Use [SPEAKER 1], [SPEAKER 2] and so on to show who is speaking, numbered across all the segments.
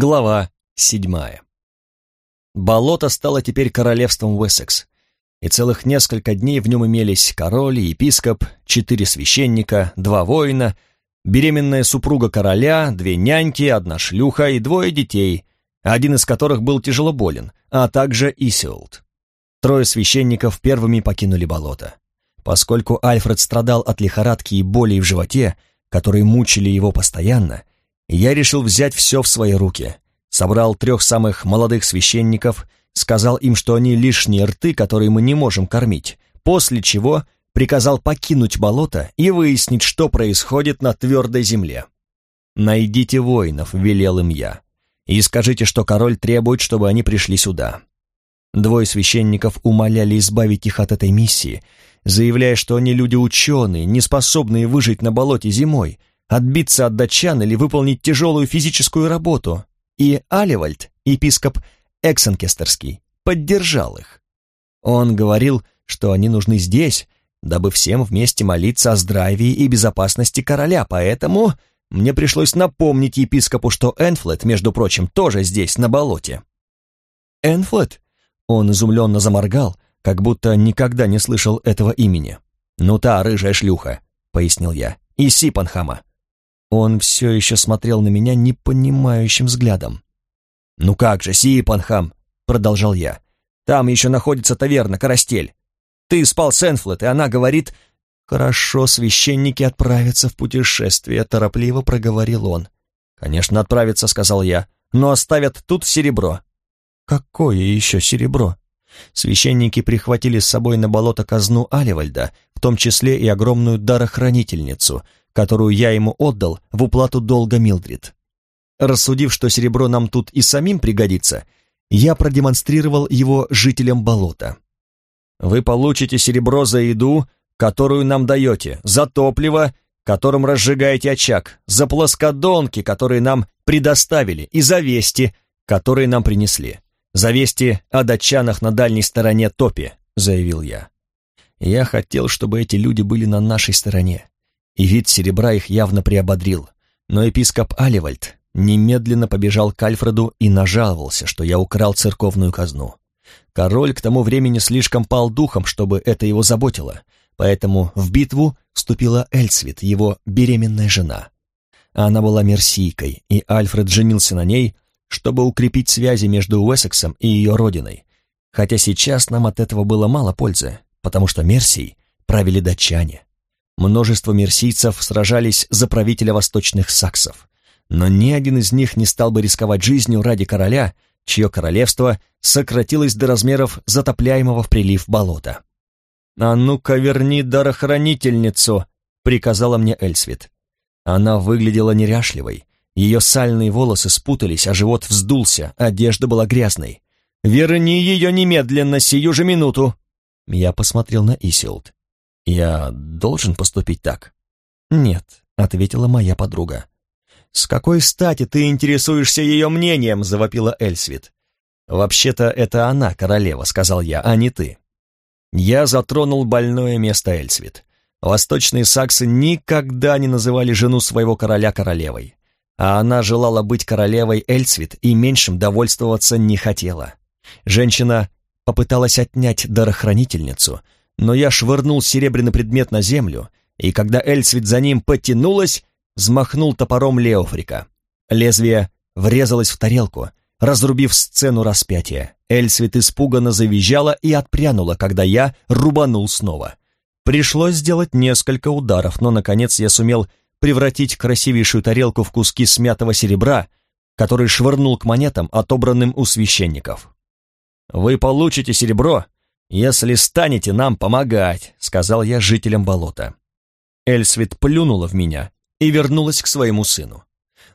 [SPEAKER 1] Глава седьмая. Болото стало теперь королевством Уэссекс, и целых несколько дней в нем имелись король, епископ, четыре священника, два воина, беременная супруга короля, две няньки, одна шлюха и двое детей, один из которых был тяжело болен, а также Исиолд. Трое священников первыми покинули болото. Поскольку Альфред страдал от лихорадки и болей в животе, которые мучили его постоянно, я решил взять все в свои руки. Собрал трех самых молодых священников, сказал им, что они лишние рты, которые мы не можем кормить, после чего приказал покинуть болото и выяснить, что происходит на твердой земле. «Найдите воинов», — велел им я, — «и скажите, что король требует, чтобы они пришли сюда». Двое священников умоляли избавить их от этой миссии, заявляя, что они люди ученые, не способные выжить на болоте зимой, отбиться от датчан или выполнить тяжелую физическую работу, и Аливальд, епископ Эксенкестерский, поддержал их. Он говорил, что они нужны здесь, дабы всем вместе молиться о здравии и безопасности короля, поэтому мне пришлось напомнить епископу, что Энфлет, между прочим, тоже здесь, на болоте. «Энфлет?» Он изумленно заморгал, как будто никогда не слышал этого имени. «Ну та рыжая шлюха», — пояснил я, — «и Сипанхама». Он все еще смотрел на меня непонимающим взглядом. «Ну как же, Сипанхам», — продолжал я, — «там еще находится таверна Карастель. Ты спал с Энфлет, и она говорит...» «Хорошо, священники отправятся в путешествие», — торопливо проговорил он. «Конечно, отправятся», — сказал я, — «но оставят тут серебро». «Какое еще серебро?» Священники прихватили с собой на болото казну Аливальда, в том числе и огромную дарохранительницу, которую я ему отдал в уплату долга Милдрид. Рассудив, что серебро нам тут и самим пригодится, я продемонстрировал его жителям болота. «Вы получите серебро за еду, которую нам даете, за топливо, которым разжигаете очаг, за плоскодонки, которые нам предоставили, и за вести, которые нам принесли. За вести о датчанах на дальней стороне топи», — заявил я. Я хотел, чтобы эти люди были на нашей стороне, и вид серебра их явно приободрил, но епископ Аливальд немедленно побежал к Альфреду и нажаловался, что я украл церковную казну. Король к тому времени слишком пал духом, чтобы это его заботило, поэтому в битву вступила Эльцвит, его беременная жена. Она была мерсийкой, и Альфред женился на ней, чтобы укрепить связи между Уэссексом и ее родиной, хотя сейчас нам от этого было мало пользы, потому что Мерсией правили датчане. Множество мерсийцев сражались за правителя восточных саксов, но ни один из них не стал бы рисковать жизнью ради короля, чье королевство сократилось до размеров затопляемого в прилив болота. «А ну-ка верни дарохранительницу!» — приказала мне Эльсвит. Она выглядела неряшливой, ее сальные волосы спутались, а живот вздулся, одежда была грязной. «Верни ее немедленно, сию же минуту!» Я посмотрел на Исилд. «Я должен поступить так?» «Нет», — ответила моя подруга. «С какой стати ты интересуешься ее мнением?» — завопила Эльсвит. «Вообще-то это она, королева», — сказал я, — «а не ты». Я затронул больное место Эльсвит. Восточные саксы никогда не называли жену своего короля королевой а она желала быть королевой Эльцвит и меньшим довольствоваться не хотела. Женщина попыталась отнять дарохранительницу, но я швырнул серебряный предмет на землю, и когда Эльцвит за ним потянулась, взмахнул топором Леофрика. Лезвие врезалось в тарелку, разрубив сцену распятия. Эльцвит испуганно завизжала и отпрянула, когда я рубанул снова. Пришлось сделать несколько ударов, но, наконец, я сумел превратить красивейшую тарелку в куски смятого серебра, который швырнул к монетам, отобранным у священников. «Вы получите серебро, если станете нам помогать», — сказал я жителям болота. Эльсвит плюнула в меня и вернулась к своему сыну.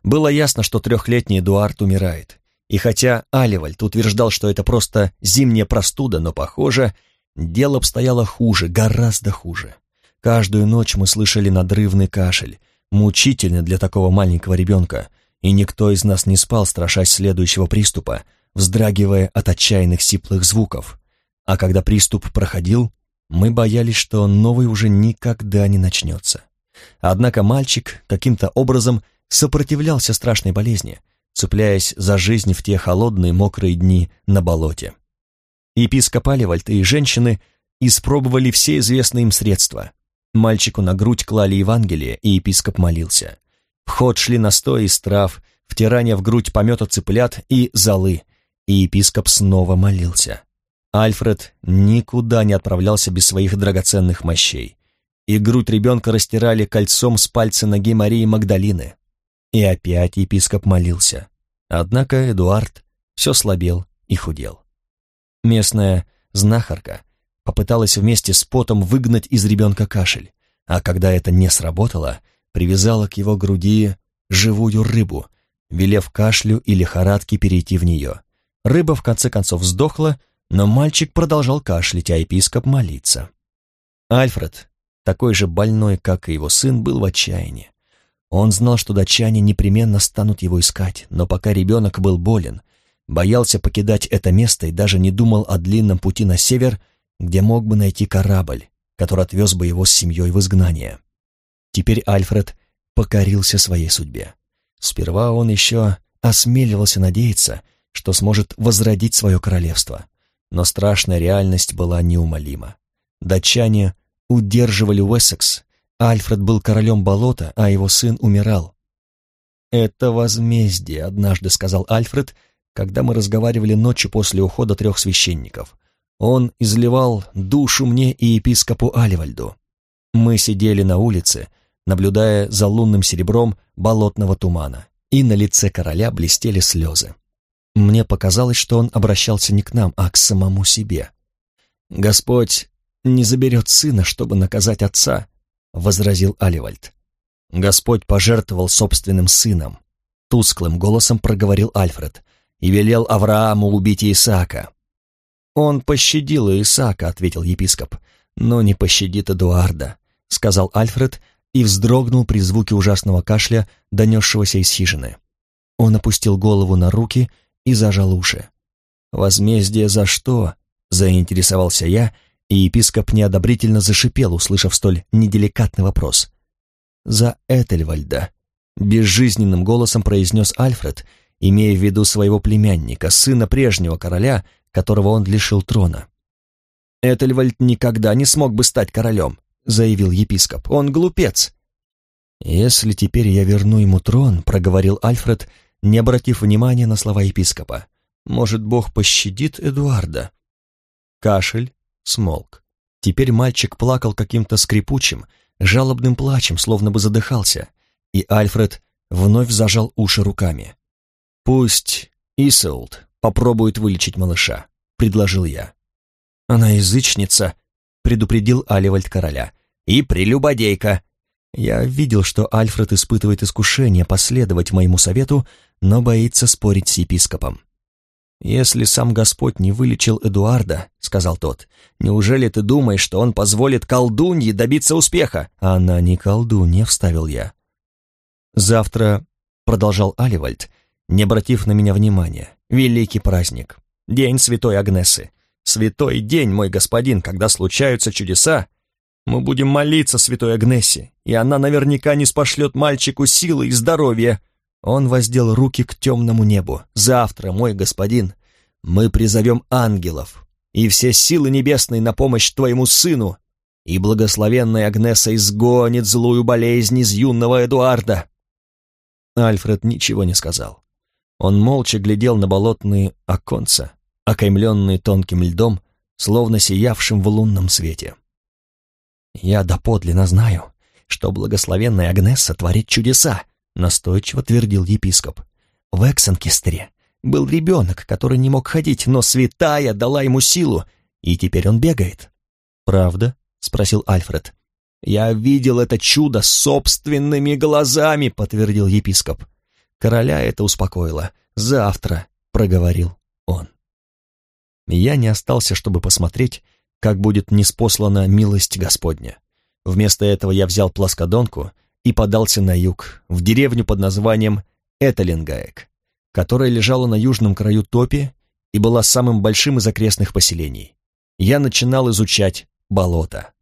[SPEAKER 1] Было ясно, что трехлетний Эдуард умирает. И хотя Аливальд утверждал, что это просто зимняя простуда, но, похоже, дело обстояло хуже, гораздо хуже. Каждую ночь мы слышали надрывный кашель, мучительно для такого маленького ребенка, и никто из нас не спал, страшась следующего приступа, вздрагивая от отчаянных сиплых звуков. А когда приступ проходил, мы боялись, что новый уже никогда не начнется. Однако мальчик каким-то образом сопротивлялся страшной болезни, цепляясь за жизнь в те холодные мокрые дни на болоте. Епископ Аливальд и женщины испробовали все известные им средства. Мальчику на грудь клали Евангелие, и епископ молился. В ход шли настои из трав, втирание в грудь помета цыплят и золы, и епископ снова молился. Альфред никуда не отправлялся без своих драгоценных мощей, и грудь ребенка растирали кольцом с пальца ноги Марии Магдалины. И опять епископ молился. Однако Эдуард все слабел и худел. Местная знахарка попыталась вместе с потом выгнать из ребенка кашель, а когда это не сработало, привязала к его груди живую рыбу, велев кашлю и лихорадке перейти в нее. Рыба в конце концов сдохла, но мальчик продолжал кашлять, а епископ молиться. Альфред, такой же больной, как и его сын, был в отчаянии. Он знал, что датчане непременно станут его искать, но пока ребенок был болен, боялся покидать это место и даже не думал о длинном пути на север, где мог бы найти корабль, который отвез бы его с семьей в изгнание. Теперь Альфред покорился своей судьбе. Сперва он еще осмеливался надеяться, что сможет возродить свое королевство, но страшная реальность была неумолима. Датчане удерживали Уэссекс, Альфред был королем болота, а его сын умирал. «Это возмездие», — однажды сказал Альфред, когда мы разговаривали ночью после ухода трех священников. Он изливал душу мне и епископу Аливальду. Мы сидели на улице, наблюдая за лунным серебром болотного тумана, и на лице короля блестели слезы. Мне показалось, что он обращался не к нам, а к самому себе. «Господь не заберет сына, чтобы наказать отца», — возразил Аливальд. «Господь пожертвовал собственным сыном», — тусклым голосом проговорил Альфред, «и велел Аврааму убить Исаака». «Он пощадил Исаака», — ответил епископ, «но не пощадит Эдуарда», — сказал Альфред и вздрогнул при звуке ужасного кашля, донесшегося из хижины. Он опустил голову на руки и зажал уши. «Возмездие за что?» — заинтересовался я, и епископ неодобрительно зашипел, услышав столь неделикатный вопрос. «За Этельвальда», — безжизненным голосом произнес Альфред, имея в виду своего племянника, сына прежнего короля, которого он лишил трона. «Этельвальд никогда не смог бы стать королем», — заявил епископ. «Он глупец». «Если теперь я верну ему трон», — проговорил Альфред, не обратив внимания на слова епископа, «может, Бог пощадит Эдуарда?» Кашель смолк. Теперь мальчик плакал каким-то скрипучим, жалобным плачем, словно бы задыхался, и Альфред вновь зажал уши руками. «Пусть Исаулт попробует вылечить малыша», — предложил я. «Она язычница», — предупредил Аливальд короля, — «и прелюбодейка». Я видел, что Альфред испытывает искушение последовать моему совету, но боится спорить с епископом. «Если сам Господь не вылечил Эдуарда», — сказал тот, — «неужели ты думаешь, что он позволит колдунье добиться успеха?» «Она не колдунья», — вставил я. «Завтра», — продолжал Аливальд, не обратив на меня внимания, великий праздник, день святой Агнесы. Святой день, мой господин, когда случаются чудеса. Мы будем молиться святой Агнесе, и она наверняка не спошлет мальчику силы и здоровья. Он воздел руки к темному небу. Завтра, мой господин, мы призовем ангелов и все силы небесные на помощь твоему сыну, и благословенная Агнеса изгонит злую болезнь из юного Эдуарда. Альфред ничего не сказал. Он молча глядел на болотные оконца, окаймленные тонким льдом, словно сиявшим в лунном свете. «Я доподлинно знаю, что благословенная Агнесса творит чудеса», настойчиво твердил епископ. «В Эксенкестре был ребенок, который не мог ходить, но святая дала ему силу, и теперь он бегает». «Правда?» — спросил Альфред. «Я видел это чудо собственными глазами», — подтвердил епископ. Короля это успокоило. «Завтра», — проговорил он. Я не остался, чтобы посмотреть, как будет неспослана милость Господня. Вместо этого я взял плоскодонку и подался на юг, в деревню под названием Эталингаек, которая лежала на южном краю топи и была самым большим из окрестных поселений. Я начинал изучать болото.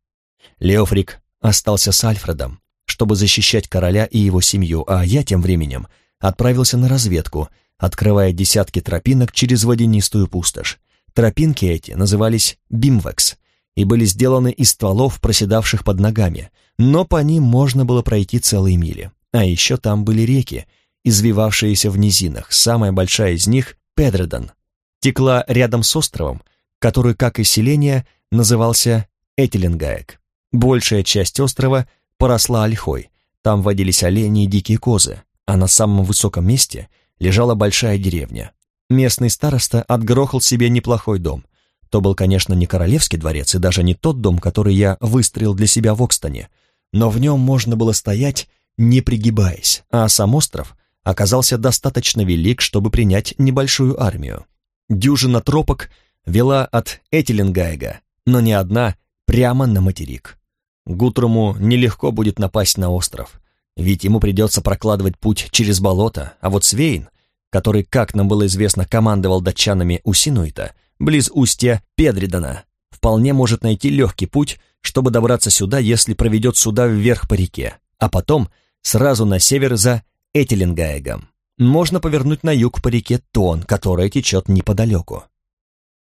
[SPEAKER 1] Леофрик остался с Альфредом, чтобы защищать короля и его семью, а я тем временем отправился на разведку, открывая десятки тропинок через водянистую пустошь. Тропинки эти назывались «бимвекс» и были сделаны из стволов, проседавших под ногами, но по ним можно было пройти целые мили. А еще там были реки, извивавшиеся в низинах, самая большая из них — Педредон, текла рядом с островом, который, как и селение, назывался Этилингаек. Большая часть острова поросла ольхой, там водились олени и дикие козы, а на самом высоком месте лежала большая деревня. Местный староста отгрохал себе неплохой дом. То был, конечно, не королевский дворец и даже не тот дом, который я выстроил для себя в Окстоне, но в нем можно было стоять, не пригибаясь, а сам остров оказался достаточно велик, чтобы принять небольшую армию. Дюжина тропок вела от Этилингаега, но не одна прямо на материк. Гутруму нелегко будет напасть на остров, ведь ему придется прокладывать путь через болото, а вот Свейн, который, как нам было известно, командовал датчанами у Синуита, близ устья Педридана, вполне может найти легкий путь, чтобы добраться сюда, если проведет сюда вверх по реке, а потом сразу на север за Этилингаегом. Можно повернуть на юг по реке Тон, которая течет неподалеку.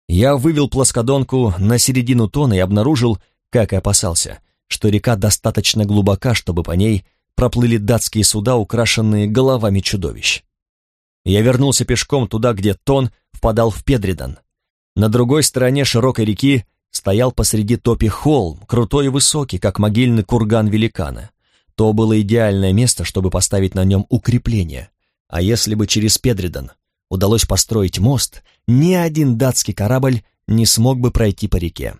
[SPEAKER 1] Я вывел плоскодонку на середину Тона и обнаружил, как и опасался, что река достаточно глубока, чтобы по ней проплыли датские суда, украшенные головами чудовищ. Я вернулся пешком туда, где Тон впадал в Педридан. На другой стороне широкой реки стоял посреди топи холм, крутой и высокий, как могильный курган великана. То было идеальное место, чтобы поставить на нем укрепление. А если бы через Педридан удалось построить мост, ни один датский корабль не смог бы пройти по реке.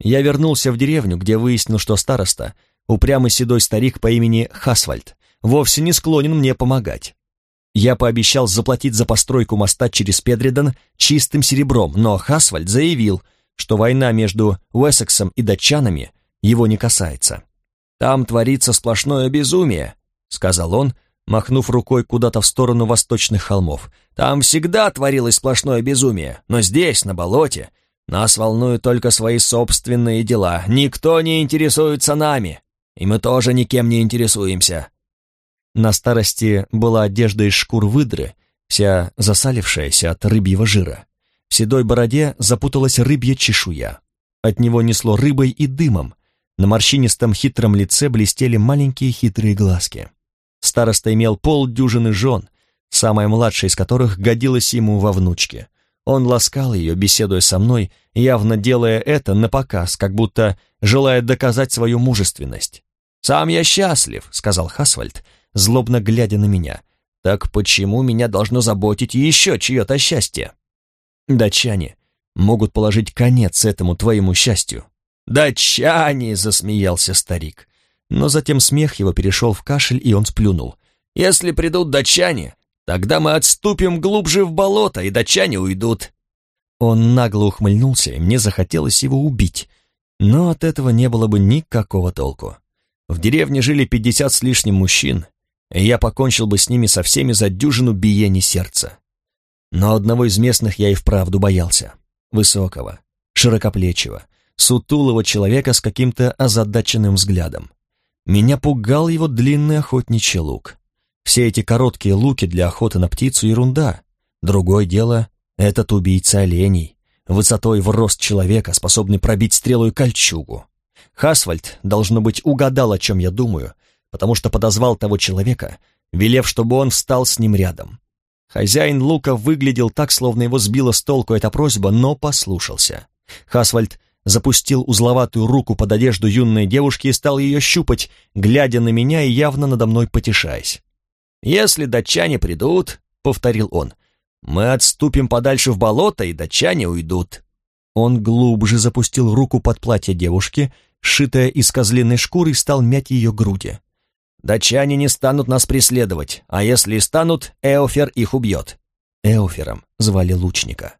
[SPEAKER 1] Я вернулся в деревню, где выяснил, что староста, упрямый седой старик по имени Хасвальд, вовсе не склонен мне помогать. Я пообещал заплатить за постройку моста через Педридан чистым серебром, но Хасвальд заявил, что война между Уэссексом и датчанами его не касается. «Там творится сплошное безумие», — сказал он, махнув рукой куда-то в сторону восточных холмов. «Там всегда творилось сплошное безумие, но здесь, на болоте, нас волнуют только свои собственные дела. Никто не интересуется нами, и мы тоже никем не интересуемся». На старости была одежда из шкур выдры, вся засалившаяся от рыбьего жира. В седой бороде запуталась рыбья чешуя. От него несло рыбой и дымом. На морщинистом хитром лице блестели маленькие хитрые глазки. Староста имел полдюжины жен, самая младшая из которых годилась ему во внучке. Он ласкал ее, беседуя со мной, явно делая это на показ, как будто желая доказать свою мужественность. «Сам я счастлив», — сказал Хасвальд, злобно глядя на меня. «Так почему меня должно заботить еще чье-то счастье?» «Датчане могут положить конец этому твоему счастью». «Датчане!» — засмеялся старик. Но затем смех его перешел в кашель, и он сплюнул. «Если придут датчане, Тогда мы отступим глубже в болото, и датчане уйдут». Он нагло ухмыльнулся, и мне захотелось его убить. Но от этого не было бы никакого толку. В деревне жили пятьдесят с лишним мужчин, и я покончил бы с ними со всеми за дюжину биений сердца. Но одного из местных я и вправду боялся. Высокого, широкоплечего, сутулого человека с каким-то озадаченным взглядом. Меня пугал его длинный охотничий лук. Все эти короткие луки для охоты на птицу — ерунда. Другое дело — этот убийца оленей, высотой в рост человека, способный пробить стрелу и кольчугу. Хасвальд, должно быть, угадал, о чем я думаю, потому что подозвал того человека, велев, чтобы он встал с ним рядом. Хозяин лука выглядел так, словно его сбила с толку эта просьба, но послушался. Хасвальд запустил узловатую руку под одежду юной девушки и стал ее щупать, глядя на меня и явно надо мной потешаясь. «Если датчане придут», — повторил он, — «мы отступим подальше в болото, и датчане уйдут». Он глубже запустил руку под платье девушки, сшитое из козлиной шкуры, и стал мять ее груди. «Датчане не станут нас преследовать, а если и станут, Эофер их убьет». Эофером звали лучника.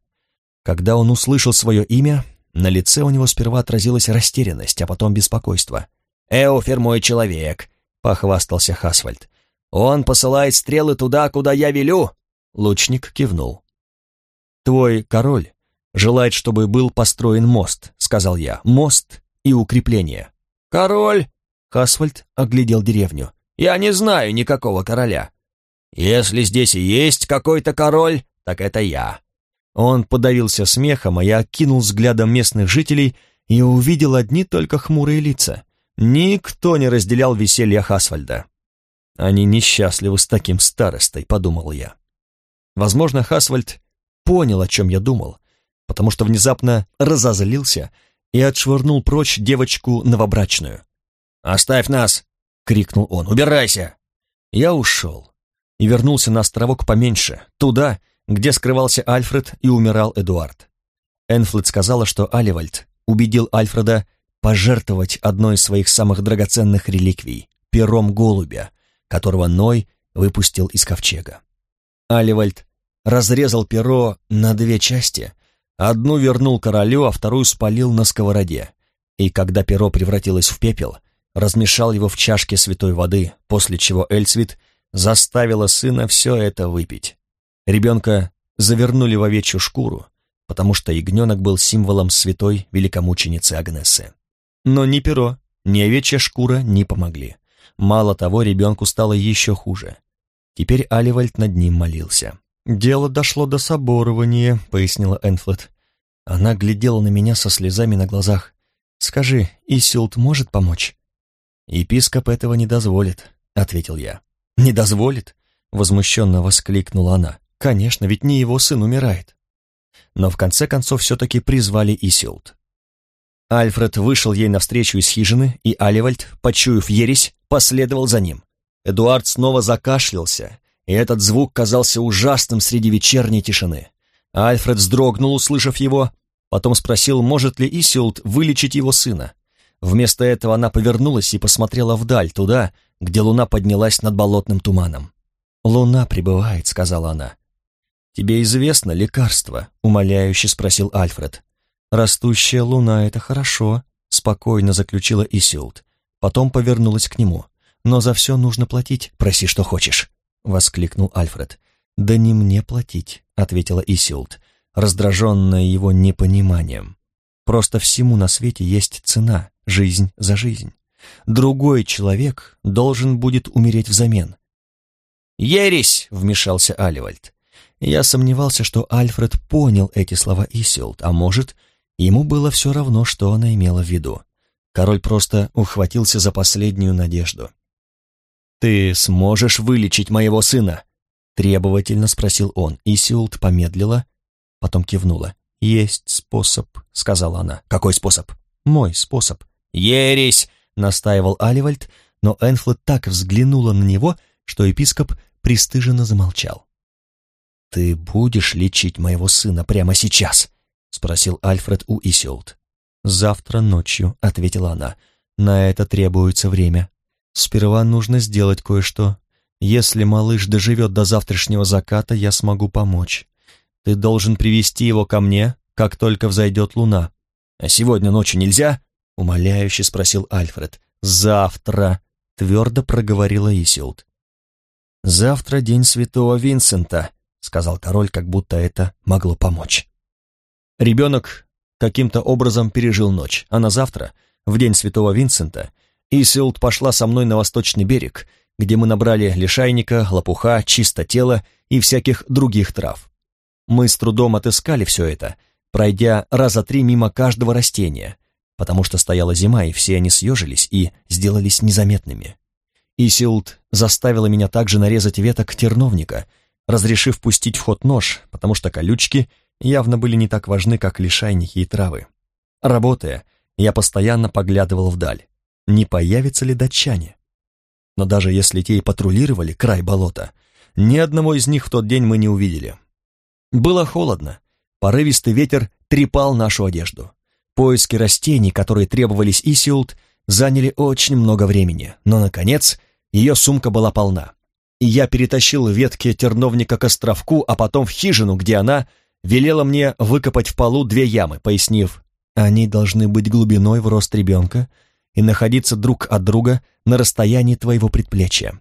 [SPEAKER 1] Когда он услышал свое имя, на лице у него сперва отразилась растерянность, а потом беспокойство. «Эофер мой человек», — похвастался Хасвальд. Он посылает стрелы туда, куда я велю!» Лучник кивнул. «Твой король желает, чтобы был построен мост», — сказал я. «Мост и укрепление». «Король?» — Хасвальд оглядел деревню. «Я не знаю никакого короля». Если здесь и есть какой-то король, так это я». Он подавился смехом, а я кинул взглядом местных жителей и увидел одни только хмурые лица. Никто не разделял веселья Хасвальда. «Они несчастливы с таким старостой», — подумал я. Возможно, Хасвальд понял, о чем я думал, потому что внезапно разозлился и отшвырнул прочь девочку новобрачную. «Оставь нас!» — крикнул он. «Убирайся!» Я ушел и вернулся на островок поменьше, туда, где скрывался Альфред и умирал Эдуард. Энфлет сказала, что Аливальд убедил Альфреда пожертвовать одной из своих самых драгоценных реликвий — пером голубя, которого Ной выпустил из ковчега. Аливальд разрезал перо на две части, одну вернул королю, а вторую спалил на сковороде, и когда перо превратилось в пепел, размешал его в чашке святой воды, после чего Эльцвит заставила сына все это выпить. Ребенка завернули в овечью шкуру, потому что ягненок был символом святой великомученицы Агнесы. Но ни перо, ни овечья шкура не помогли. Мало того, ребенку стало еще хуже. Теперь Аливальд над ним молился. «Дело дошло до соборования», — пояснила Энфлет. Она глядела на меня со слезами на глазах. «Скажи, Исилд может помочь?» «Епископ этого не дозволит», — ответил я. «Не дозволит?» — возмущенно воскликнула она. «Конечно, ведь не его сын умирает». Но в конце концов все-таки призвали Исилд. Альфред вышел ей навстречу из хижины, и Аливальд, почуяв ересь, последовал за ним. Эдуард снова закашлялся, и этот звук казался ужасным среди вечерней тишины. Альфред вздрогнул, услышав его, потом спросил, может ли Исилд вылечить его сына. Вместо этого она повернулась и посмотрела вдаль, туда, где луна поднялась над болотным туманом. «Луна прибывает», — сказала она. «Тебе известно лекарство?» — умоляюще спросил Альфред. «Растущая луна — это хорошо», — спокойно заключила Исилд. Потом повернулась к нему. «Но за все нужно платить. Проси, что хочешь», — воскликнул Альфред. «Да не мне платить», — ответила Исилд, раздраженная его непониманием. «Просто всему на свете есть цена, жизнь за жизнь. Другой человек должен будет умереть взамен». «Ересь!» — вмешался Аливальд. Я сомневался, что Альфред понял эти слова Исилд, а может, ему было все равно, что она имела в виду. Король просто ухватился за последнюю надежду. «Ты сможешь вылечить моего сына?» Требовательно спросил он, и Сиулт помедлила, потом кивнула. «Есть способ», — сказала она. «Какой способ?» «Мой способ». «Ересь!» — настаивал Аливальд, но Энфлет так взглянула на него, что епископ пристыженно замолчал. «Ты будешь лечить моего сына прямо сейчас?» — спросил Альфред у Исиолт. «Завтра ночью», — ответила она. «На это требуется время. Сперва нужно сделать кое-что. Если малыш доживет до завтрашнего заката, я смогу помочь. Ты должен привести его ко мне, как только взойдет луна. А сегодня ночью нельзя?» — умоляюще спросил Альфред. «Завтра», — твердо проговорила Исилд. «Завтра день святого Винсента», — сказал король, как будто это могло помочь. Ребенок каким-то образом пережил ночь, а на завтра, в день святого Винсента, Исилд пошла со мной на восточный берег, где мы набрали лишайника, лопуха, чистотела и всяких других трав. Мы с трудом отыскали все это, пройдя раза три мимо каждого растения, потому что стояла зима, и все они съежились и сделались незаметными. Исилд заставила меня также нарезать веток терновника, разрешив пустить в ход нож, потому что колючки — явно были не так важны, как лишайники и травы. Работая, я постоянно поглядывал вдаль, не появится ли датчане. Но даже если те и патрулировали край болота, ни одного из них в тот день мы не увидели. Было холодно, порывистый ветер трепал нашу одежду. Поиски растений, которые требовались Исиулт, заняли очень много времени, но, наконец, ее сумка была полна. И я перетащил ветки терновника к островку, а потом в хижину, где она велела мне выкопать в полу две ямы, пояснив, они должны быть глубиной в рост ребенка и находиться друг от друга на расстоянии твоего предплечья.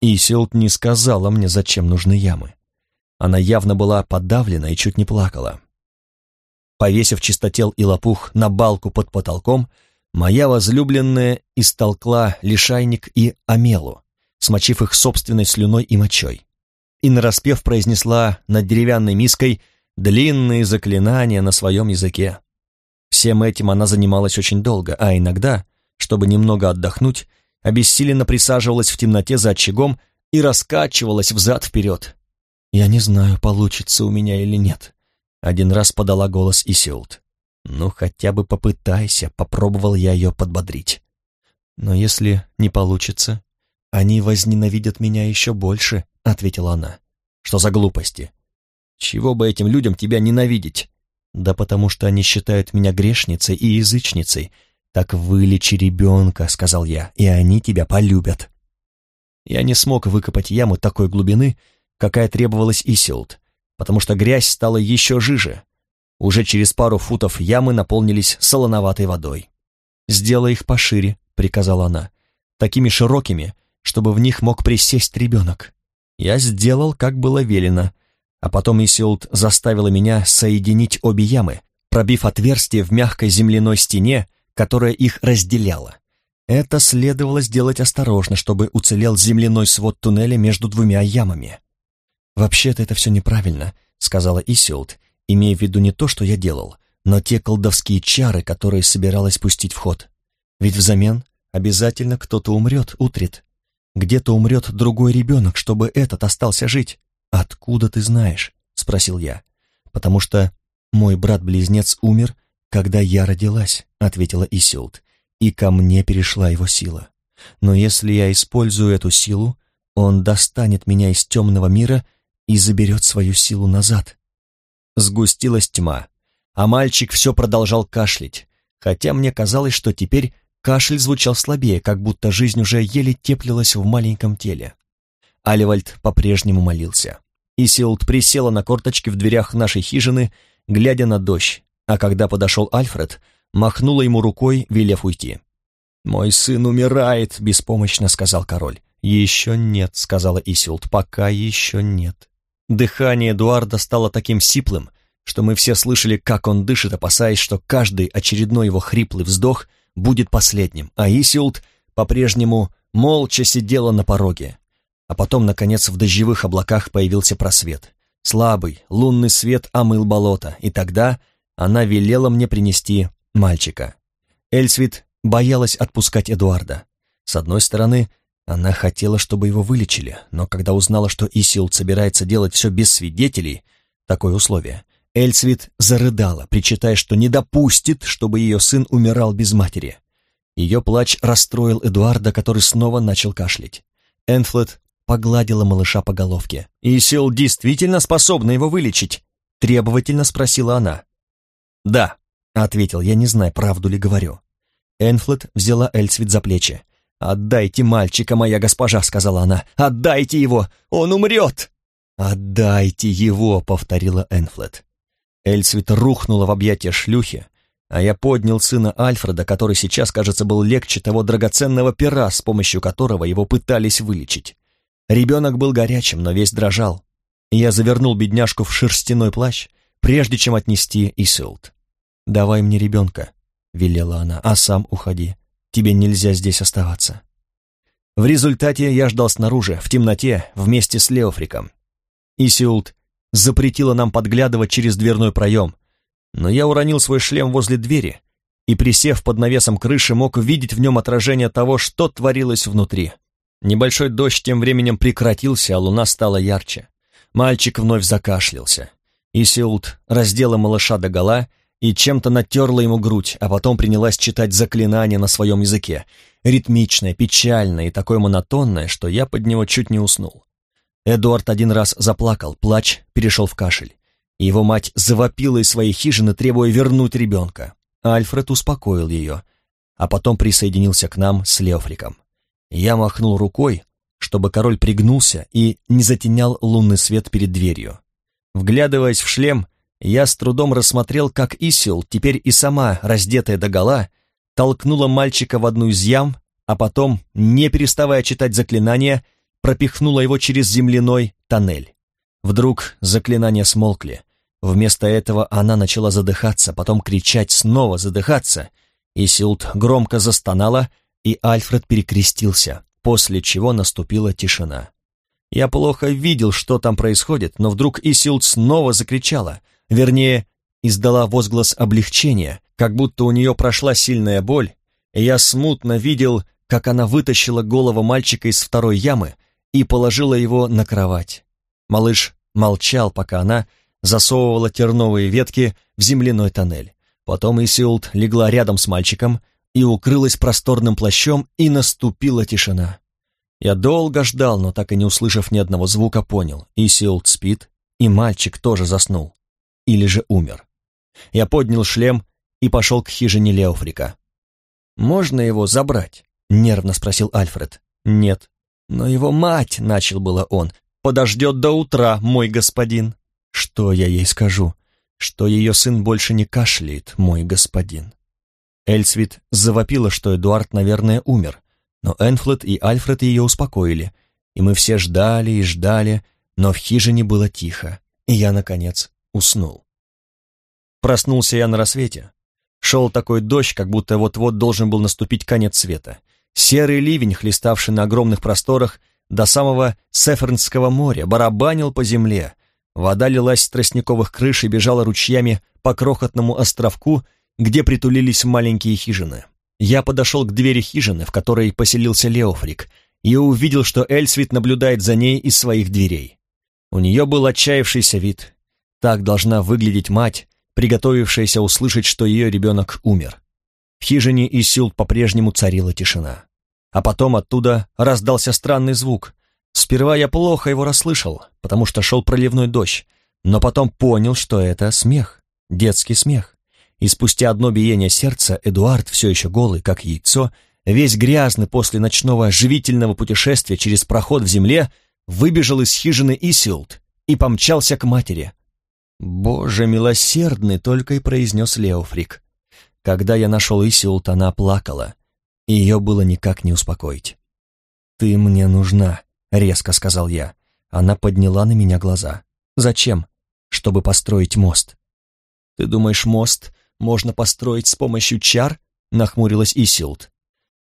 [SPEAKER 1] Исилт не сказала мне, зачем нужны ямы. Она явно была подавлена и чуть не плакала. Повесив чистотел и лопух на балку под потолком, моя возлюбленная истолкла лишайник и амелу, смочив их собственной слюной и мочой. и нараспев произнесла над деревянной миской длинные заклинания на своем языке. Всем этим она занималась очень долго, а иногда, чтобы немного отдохнуть, обессиленно присаживалась в темноте за очагом и раскачивалась взад-вперед. «Я не знаю, получится у меня или нет», — один раз подала голос Исиулт. «Ну, хотя бы попытайся», — попробовал я ее подбодрить. «Но если не получится, они возненавидят меня еще больше», — ответила она. «Что за глупости? Чего бы этим людям тебя ненавидеть?» «Да потому что они считают меня грешницей и язычницей. Так вылечи ребенка», — сказал я, — «и они тебя полюбят». Я не смог выкопать яму такой глубины, какая требовалась Исилд, потому что грязь стала еще жиже. Уже через пару футов ямы наполнились солоноватой водой. «Сделай их пошире», — приказала она, — «такими широкими, чтобы в них мог присесть ребенок». Я сделал, как было велено, а потом Исилд заставила меня соединить обе ямы, пробив отверстие в мягкой земляной стене, которая их разделяла. Это следовало сделать осторожно, чтобы уцелел земляной свод туннеля между двумя ямами. «Вообще-то это все неправильно», — сказала Исилд, имея в виду не то, что я делал, но те колдовские чары, которые собиралась пустить в ход. Ведь взамен обязательно кто-то умрет, утрит. Где-то умрет другой ребенок, чтобы этот остался жить. «Откуда ты знаешь?» — спросил я. «Потому что мой брат-близнец умер, когда я родилась», — ответила Исилд и ко мне перешла его сила. Но если я использую эту силу, он достанет меня из темного мира и заберет свою силу назад. Сгустилась тьма, а мальчик все продолжал кашлять, хотя мне казалось, что теперь кашель звучал слабее, как будто жизнь уже еле теплилась в маленьком теле. Аливальд по-прежнему молился. Исилд присела на корточки в дверях нашей хижины, глядя на дождь, а когда подошел Альфред, махнула ему рукой, велев уйти. «Мой сын умирает», — беспомощно сказал король. «Еще нет», — сказала Исилд, — «пока еще нет». Дыхание Эдуарда стало таким сиплым, что мы все слышали, как он дышит, опасаясь, что каждый очередной его хриплый вздох будет последним, а Исилд по-прежнему молча сидела на пороге. А потом, наконец, в дождевых облаках появился просвет. Слабый, лунный свет омыл болото, и тогда она велела мне принести мальчика. Эльсвит боялась отпускать Эдуарда. С одной стороны, она хотела, чтобы его вылечили, но когда узнала, что Исилд собирается делать все без свидетелей, такое условие, Эльсвит зарыдала, причитая, что не допустит, чтобы ее сын умирал без матери. Ее плач расстроил Эдуарда, который снова начал кашлять. Энфлет погладила малыша по головке. «Исил действительно способна его вылечить?» — требовательно спросила она. «Да», Ответил я, не знаю, правду ли говорю. Энфлет взяла Эльсвит за плечи. «Отдайте мальчика, моя госпожа», — сказала она. «Отдайте его! Он умрет!» «Отдайте его!» — повторила Энфлет. Эльсвит рухнула в объятия шлюхи, а я поднял сына Альфреда, который сейчас, кажется, был легче того драгоценного пера, с помощью которого его пытались вылечить. Ребенок был горячим, но весь дрожал. Я завернул бедняжку в шерстяной плащ, прежде чем отнести Исилд. «Давай мне ребенка», — велела она, — «а сам уходи. Тебе нельзя здесь оставаться». В результате я ждал снаружи, в темноте, вместе с Леофриком. Исиулт запретила нам подглядывать через дверной проем, но я уронил свой шлем возле двери и, присев под навесом крыши, мог видеть в нем отражение того, что творилось внутри. Небольшой дождь тем временем прекратился, а луна стала ярче. Мальчик вновь закашлялся. Исиулт раздела малыша догола и чем-то натерла ему грудь, а потом принялась читать заклинание на своем языке, ритмичное, печальное и такое монотонное, что я под него чуть не уснул. Эдуард один раз заплакал, плач перешел в кашель, и его мать завопила из своей хижины, требуя вернуть ребенка. Альфред успокоил ее, а потом присоединился к нам с Леофриком. Я махнул рукой, чтобы король пригнулся и не затенял лунный свет перед дверью. Вглядываясь в шлем, я с трудом рассмотрел, как Исил, теперь и сама, раздетая догола, толкнула мальчика в одну из ям, а потом, не переставая читать заклинания, пропихнула его через земляной тоннель. Вдруг заклинания смолкли. Вместо этого она начала задыхаться, потом кричать, снова задыхаться. Исилд громко застонала, и Альфред перекрестился, после чего наступила тишина. Я плохо видел, что там происходит, но вдруг Исилд снова закричала, вернее, издала возглас облегчения, как будто у нее прошла сильная боль, и я смутно видел, как она вытащила голову мальчика из второй ямы и положила его на кровать. Малыш молчал, пока она засовывала терновые ветки в земляной тоннель. Потом Исилд легла рядом с мальчиком и укрылась просторным плащом, и наступила тишина. Я долго ждал, но так и не услышав ни одного звука, понял, Исилд спит, и мальчик тоже заснул. Или же умер. Я поднял шлем и пошел к хижине Леофрика. «Можно его забрать?» — нервно спросил Альфред. «Нет». «Но его мать», — начал было он, — «подождет до утра, мой господин». «Что я ей скажу?» «Что ее сын больше не кашляет, мой господин». Эльсвит завопила, что Эдуард, наверное, умер, но Энфлет и Альфред ее успокоили, и мы все ждали и ждали, но в хижине было тихо, и я, наконец, уснул. Проснулся я на рассвете. Шел такой дождь, как будто вот-вот должен был наступить конец света. Серый ливень, хлеставший на огромных просторах до самого Сефернского моря, барабанил по земле. Вода лилась с тростниковых крыш и бежала ручьями по крохотному островку, где притулились маленькие хижины. Я подошел к двери хижины, в которой поселился Леофрик, и увидел, что Эльсвит наблюдает за ней из своих дверей. У нее был отчаявшийся вид. Так должна выглядеть мать, приготовившаяся услышать, что ее ребенок умер. В хижине Исюл по-прежнему царила тишина. А потом оттуда раздался странный звук. Сперва я плохо его расслышал, потому что шел проливной дождь, но потом понял, что это смех, детский смех и спустя одно биение сердца Эдуард, все еще голый, как яйцо, весь грязный после ночного живительного путешествия через проход в земле, выбежал из хижины Исилд и помчался к матери. «Боже милосердный!» — только и произнес Леофрик. Когда я нашел Исилд, она плакала, и ее было никак не успокоить. «Ты мне нужна», — резко сказал я. Она подняла на меня глаза. «Зачем?» «Чтобы построить мост». «Ты думаешь, мост можно построить с помощью чар?» — нахмурилась Исилд.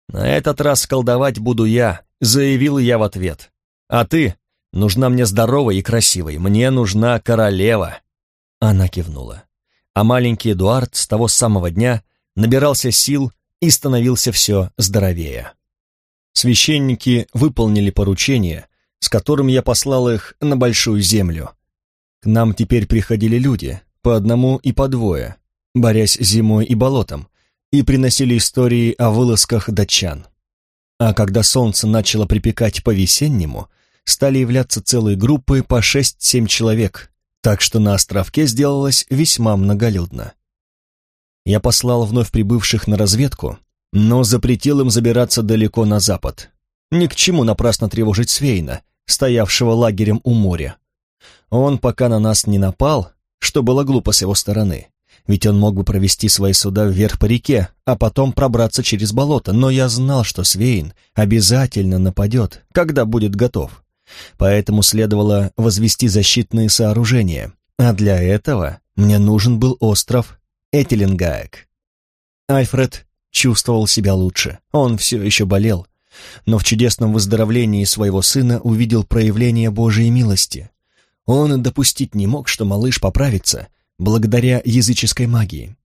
[SPEAKER 1] «На этот раз колдовать буду я», — заявил я в ответ. «А ты? Нужна мне здоровой и красивой. Мне нужна королева». Она кивнула. А маленький Эдуард с того самого дня набирался сил и становился все здоровее. Священники выполнили поручение, с которым я послал их на Большую Землю. К нам теперь приходили люди, по одному и по двое, борясь зимой и болотом, и приносили истории о вылазках датчан. А когда солнце начало припекать по-весеннему, стали являться целые группы по 6-7 человек, так что на островке сделалось весьма многолюдно. Я послал вновь прибывших на разведку, но запретил им забираться далеко на запад. Ни к чему напрасно тревожить Свейна, стоявшего лагерем у моря. Он пока на нас не напал, что было глупо с его стороны, ведь он мог бы провести свои суда вверх по реке, а потом пробраться через болото, но я знал, что Свейн обязательно нападет, когда будет готов. Поэтому следовало возвести защитные сооружения, а для этого мне нужен был остров Этилингаек. Альфред чувствовал себя лучше, он все еще болел, но в чудесном выздоровлении своего сына увидел проявление Божьей милости. Он допустить не мог, что малыш поправится — благодаря языческой магии.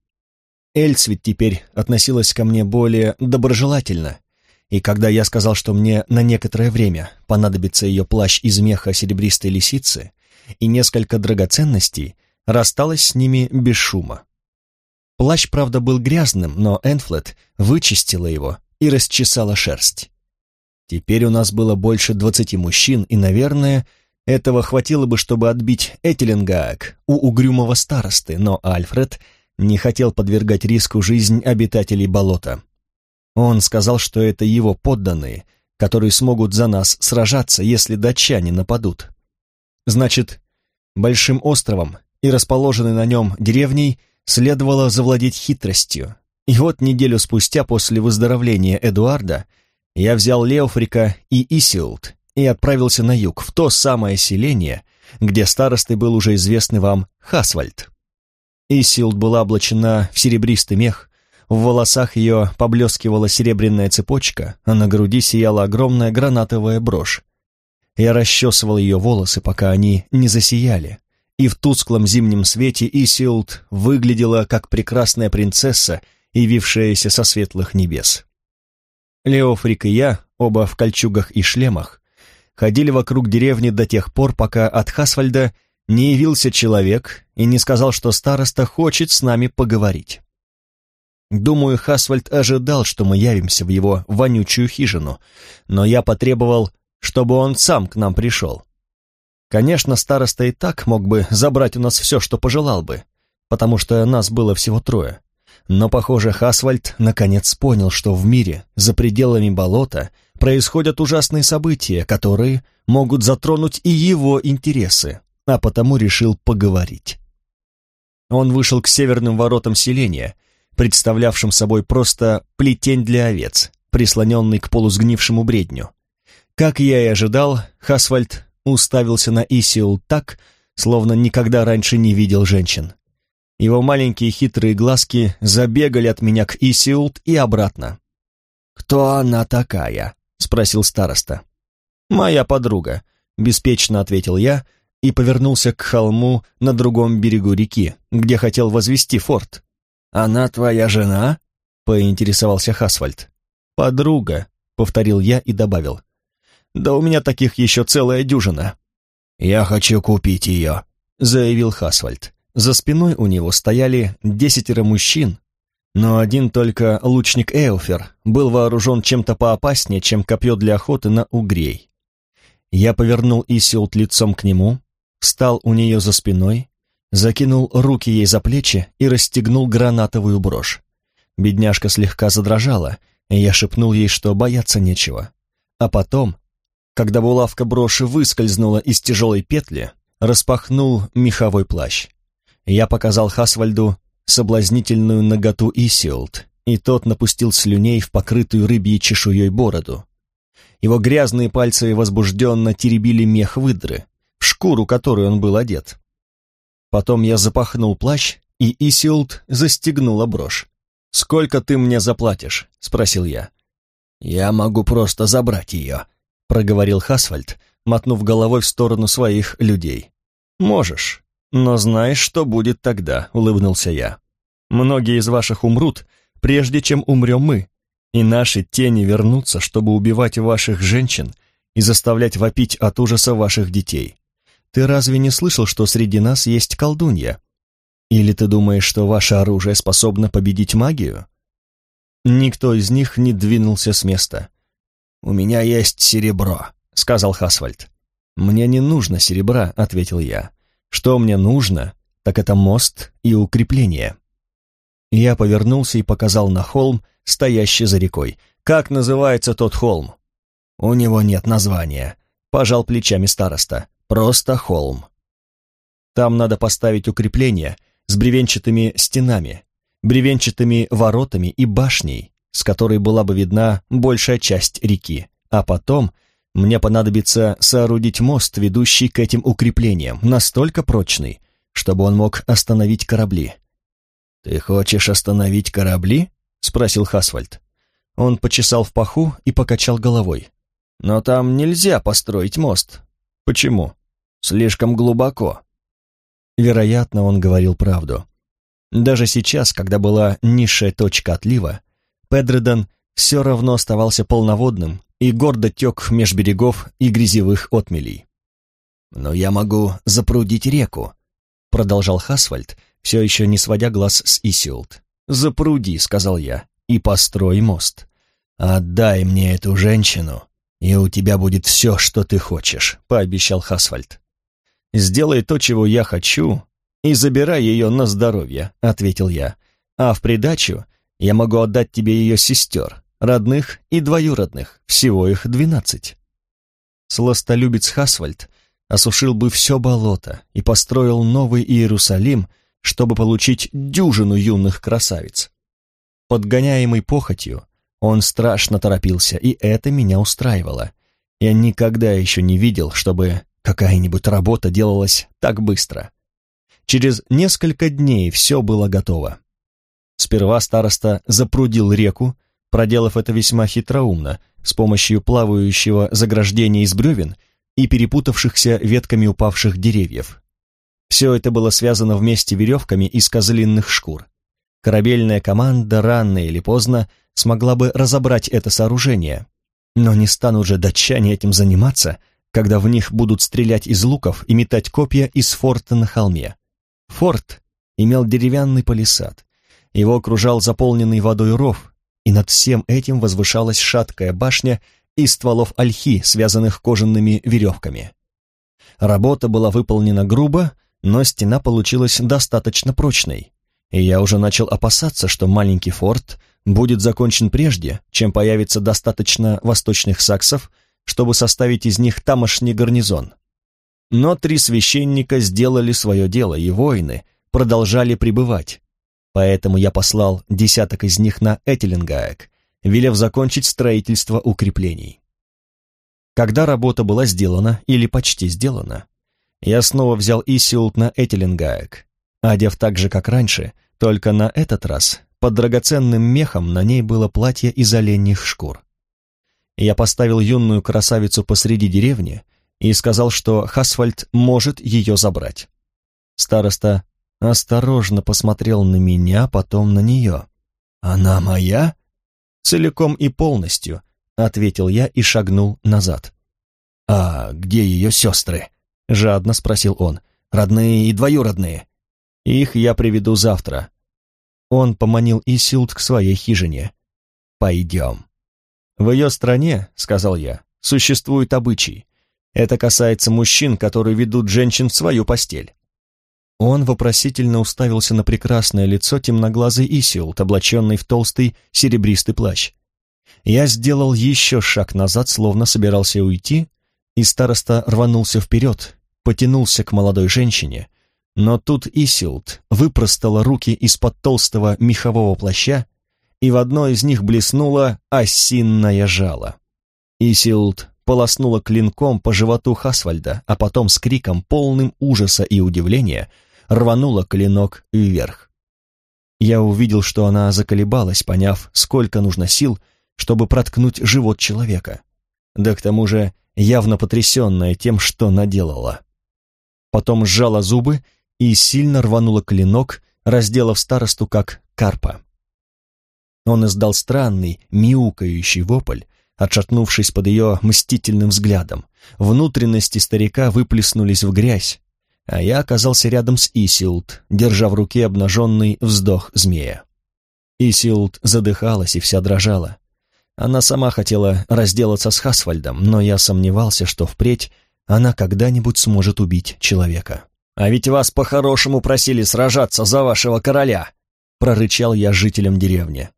[SPEAKER 1] Эльцвит теперь относилась ко мне более доброжелательно, и когда я сказал, что мне на некоторое время понадобится ее плащ из меха серебристой лисицы и несколько драгоценностей, рассталась с ними без шума. Плащ, правда, был грязным, но Энфлет вычистила его и расчесала шерсть. Теперь у нас было больше двадцати мужчин, и, наверное, этого хватило бы, чтобы отбить Этелингаак у угрюмого старосты, но Альфред не хотел подвергать риску жизнь обитателей болота. Он сказал, что это его подданные, которые смогут за нас сражаться, если датчане нападут. Значит, большим островом и расположенной на нем деревней следовало завладеть хитростью. И вот неделю спустя после выздоровления Эдуарда я взял Леофрика и Исилд и отправился на юг, в то самое селение, где старостой был уже известный вам Хасвальд. Исилд была облачена в серебристый мех, в волосах ее поблескивала серебряная цепочка, а на груди сияла огромная гранатовая брошь. Я расчесывал ее волосы, пока они не засияли, и в тусклом зимнем свете Исилд выглядела как прекрасная принцесса, явившаяся со светлых небес. Леофрик и я, оба в кольчугах и шлемах, ходили вокруг деревни до тех пор, пока от Хасвальда не явился человек и не сказал, что староста хочет с нами поговорить. Думаю, Хасвальд ожидал, что мы явимся в его вонючую хижину, но я потребовал, чтобы он сам к нам пришел. Конечно, староста и так мог бы забрать у нас все, что пожелал бы, потому что нас было всего трое. Но, похоже, Хасвальд наконец понял, что в мире, за пределами болота, происходят ужасные события, которые могут затронуть и его интересы, а потому решил поговорить. Он вышел к северным воротам селения, представлявшим собой просто плетень для овец, прислоненный к полусгнившему бредню. Как я и ожидал, Хасвальд уставился на Исиул так, словно никогда раньше не видел женщин. Его маленькие хитрые глазки забегали от меня к Исиулт и обратно. «Кто она такая?» — спросил староста. «Моя подруга», — беспечно ответил я и повернулся к холму на другом берегу реки, где хотел возвести форт. «Она твоя жена?» — поинтересовался Хасвальд. «Подруга», — повторил я и добавил. «Да у меня таких еще целая дюжина». «Я хочу купить ее», — заявил Хасвальд. За спиной у него стояли десятеро мужчин, но один только лучник Эуфер был вооружен чем-то поопаснее, чем копье для охоты на угрей. Я повернул Исилт лицом к нему, встал у нее за спиной закинул руки ей за плечи и расстегнул гранатовую брошь. Бедняжка слегка задрожала, и я шепнул ей, что бояться нечего. А потом, когда булавка броши выскользнула из тяжелой петли, распахнул меховой плащ. Я показал Хасвальду соблазнительную наготу Исиолд, и тот напустил слюней в покрытую рыбьей чешуей бороду. Его грязные пальцы возбужденно теребили мех выдры, в шкуру которой он был одет. Потом я запахнул плащ, и Исилд застегнула брошь. «Сколько ты мне заплатишь?» — спросил я. «Я могу просто забрать ее», — проговорил Хасвальд, мотнув головой в сторону своих людей. «Можешь, но знаешь, что будет тогда», — улыбнулся я. «Многие из ваших умрут, прежде чем умрем мы, и наши тени вернутся, чтобы убивать ваших женщин и заставлять вопить от ужаса ваших детей. Ты разве не слышал, что среди нас есть колдунья? Или ты думаешь, что ваше оружие способно победить магию?» Никто из них не двинулся с места. «У меня есть серебро», — сказал Хасвальд. «Мне не нужно серебра», — ответил я. «Что мне нужно, так это мост и укрепление». Я повернулся и показал на холм, стоящий за рекой. «Как называется тот холм?» «У него нет названия», — пожал плечами староста. Просто холм. Там надо поставить укрепление с бревенчатыми стенами, бревенчатыми воротами и башней, с которой была бы видна большая часть реки, а потом мне понадобится соорудить мост, ведущий к этим укреплениям, настолько прочный, чтобы он мог остановить корабли. «Ты хочешь остановить корабли?» — спросил Хасвальд. Он почесал в паху и покачал головой. «Но там нельзя построить мост. Почему? Слишком глубоко. Вероятно, он говорил правду. Даже сейчас, когда была низшая точка отлива, Педредон все равно оставался полноводным и гордо тек меж берегов и грязевых отмелей. «Но я могу запрудить реку», — продолжал Хасвальд, все еще не сводя глаз с Исилд. «Запруди», — сказал я, — «и построй мост. Отдай мне эту женщину, «И у тебя будет все, что ты хочешь», — пообещал Хасвальд. «Сделай то, чего я хочу, и забирай ее на здоровье», — ответил я. «А в придачу я могу отдать тебе ее сестер, родных и двоюродных, всего их двенадцать». Сластолюбец Хасвальд осушил бы все болото и построил новый Иерусалим, чтобы получить дюжину юных красавиц. Подгоняемый похотью, он страшно торопился, и это меня устраивало. Я никогда еще не видел, чтобы какая-нибудь работа делалась так быстро. Через несколько дней все было готово. Сперва староста запрудил реку, проделав это весьма хитроумно, с помощью плавающего заграждения из бревен и перепутавшихся ветками упавших деревьев. Все это было связано вместе веревками из козлинных шкур. Корабельная команда рано или поздно смогла бы разобрать это сооружение, но не станут же датчане этим заниматься, когда в них будут стрелять из луков и метать копья из форта на холме. Форт имел деревянный палисад. Его окружал заполненный водой ров, и над всем этим возвышалась шаткая башня из стволов ольхи, связанных кожаными веревками. Работа была выполнена грубо, но стена получилась достаточно прочной, и я уже начал опасаться, что маленький форт будет закончен прежде, чем появится достаточно восточных саксов, чтобы составить из них тамошний гарнизон. Но три священника сделали свое дело, и воины продолжали пребывать. Поэтому я послал десяток из них на Этелингаек, велев закончить строительство укреплений. Когда работа была сделана, или почти сделана, я снова взял Исиулт на Этелингаек, одев так же, как раньше, только на этот раз под драгоценным мехом на ней было платье из оленьих шкур. Я поставил юную красавицу посреди деревни и сказал, что Хасфальд может ее забрать. Староста осторожно посмотрел на меня, потом на нее. «Она моя?» «Целиком и полностью», — ответил я и шагнул назад. «А где ее сестры?» — жадно спросил он. «Родные и двоюродные?» «Их я приведу завтра. Он поманил Исилд к своей хижине. «Пойдем». «В ее стране, — сказал я, — существует обычай. Это касается мужчин, которые ведут женщин в свою постель». Он вопросительно уставился на прекрасное лицо темноглазый Исилд, облаченный в толстый серебристый плащ. Я сделал еще шаг назад, словно собирался уйти, и староста рванулся вперед, потянулся к молодой женщине, но тут Исилд выпростала руки из-под толстого мехового плаща, и в одной из них блеснула осинное жало. Исилд полоснула клинком по животу Хасвальда, а потом с криком, полным ужаса и удивления, рванула клинок вверх. Я увидел, что она заколебалась, поняв, сколько нужно сил, чтобы проткнуть живот человека. Да к тому же явно потрясенная тем, что наделала. Потом сжала зубы и сильно рванула клинок, разделав старосту как карпа. Он издал странный, мяукающий вопль, отшатнувшись под ее мстительным взглядом. Внутренности старика выплеснулись в грязь, а я оказался рядом с Исилд, держа в руке обнаженный вздох змея. Исилд задыхалась и вся дрожала. Она сама хотела разделаться с Хасвальдом, но я сомневался, что впредь она когда-нибудь сможет убить человека. «А ведь вас по-хорошему просили сражаться за вашего короля!» прорычал я жителям деревни.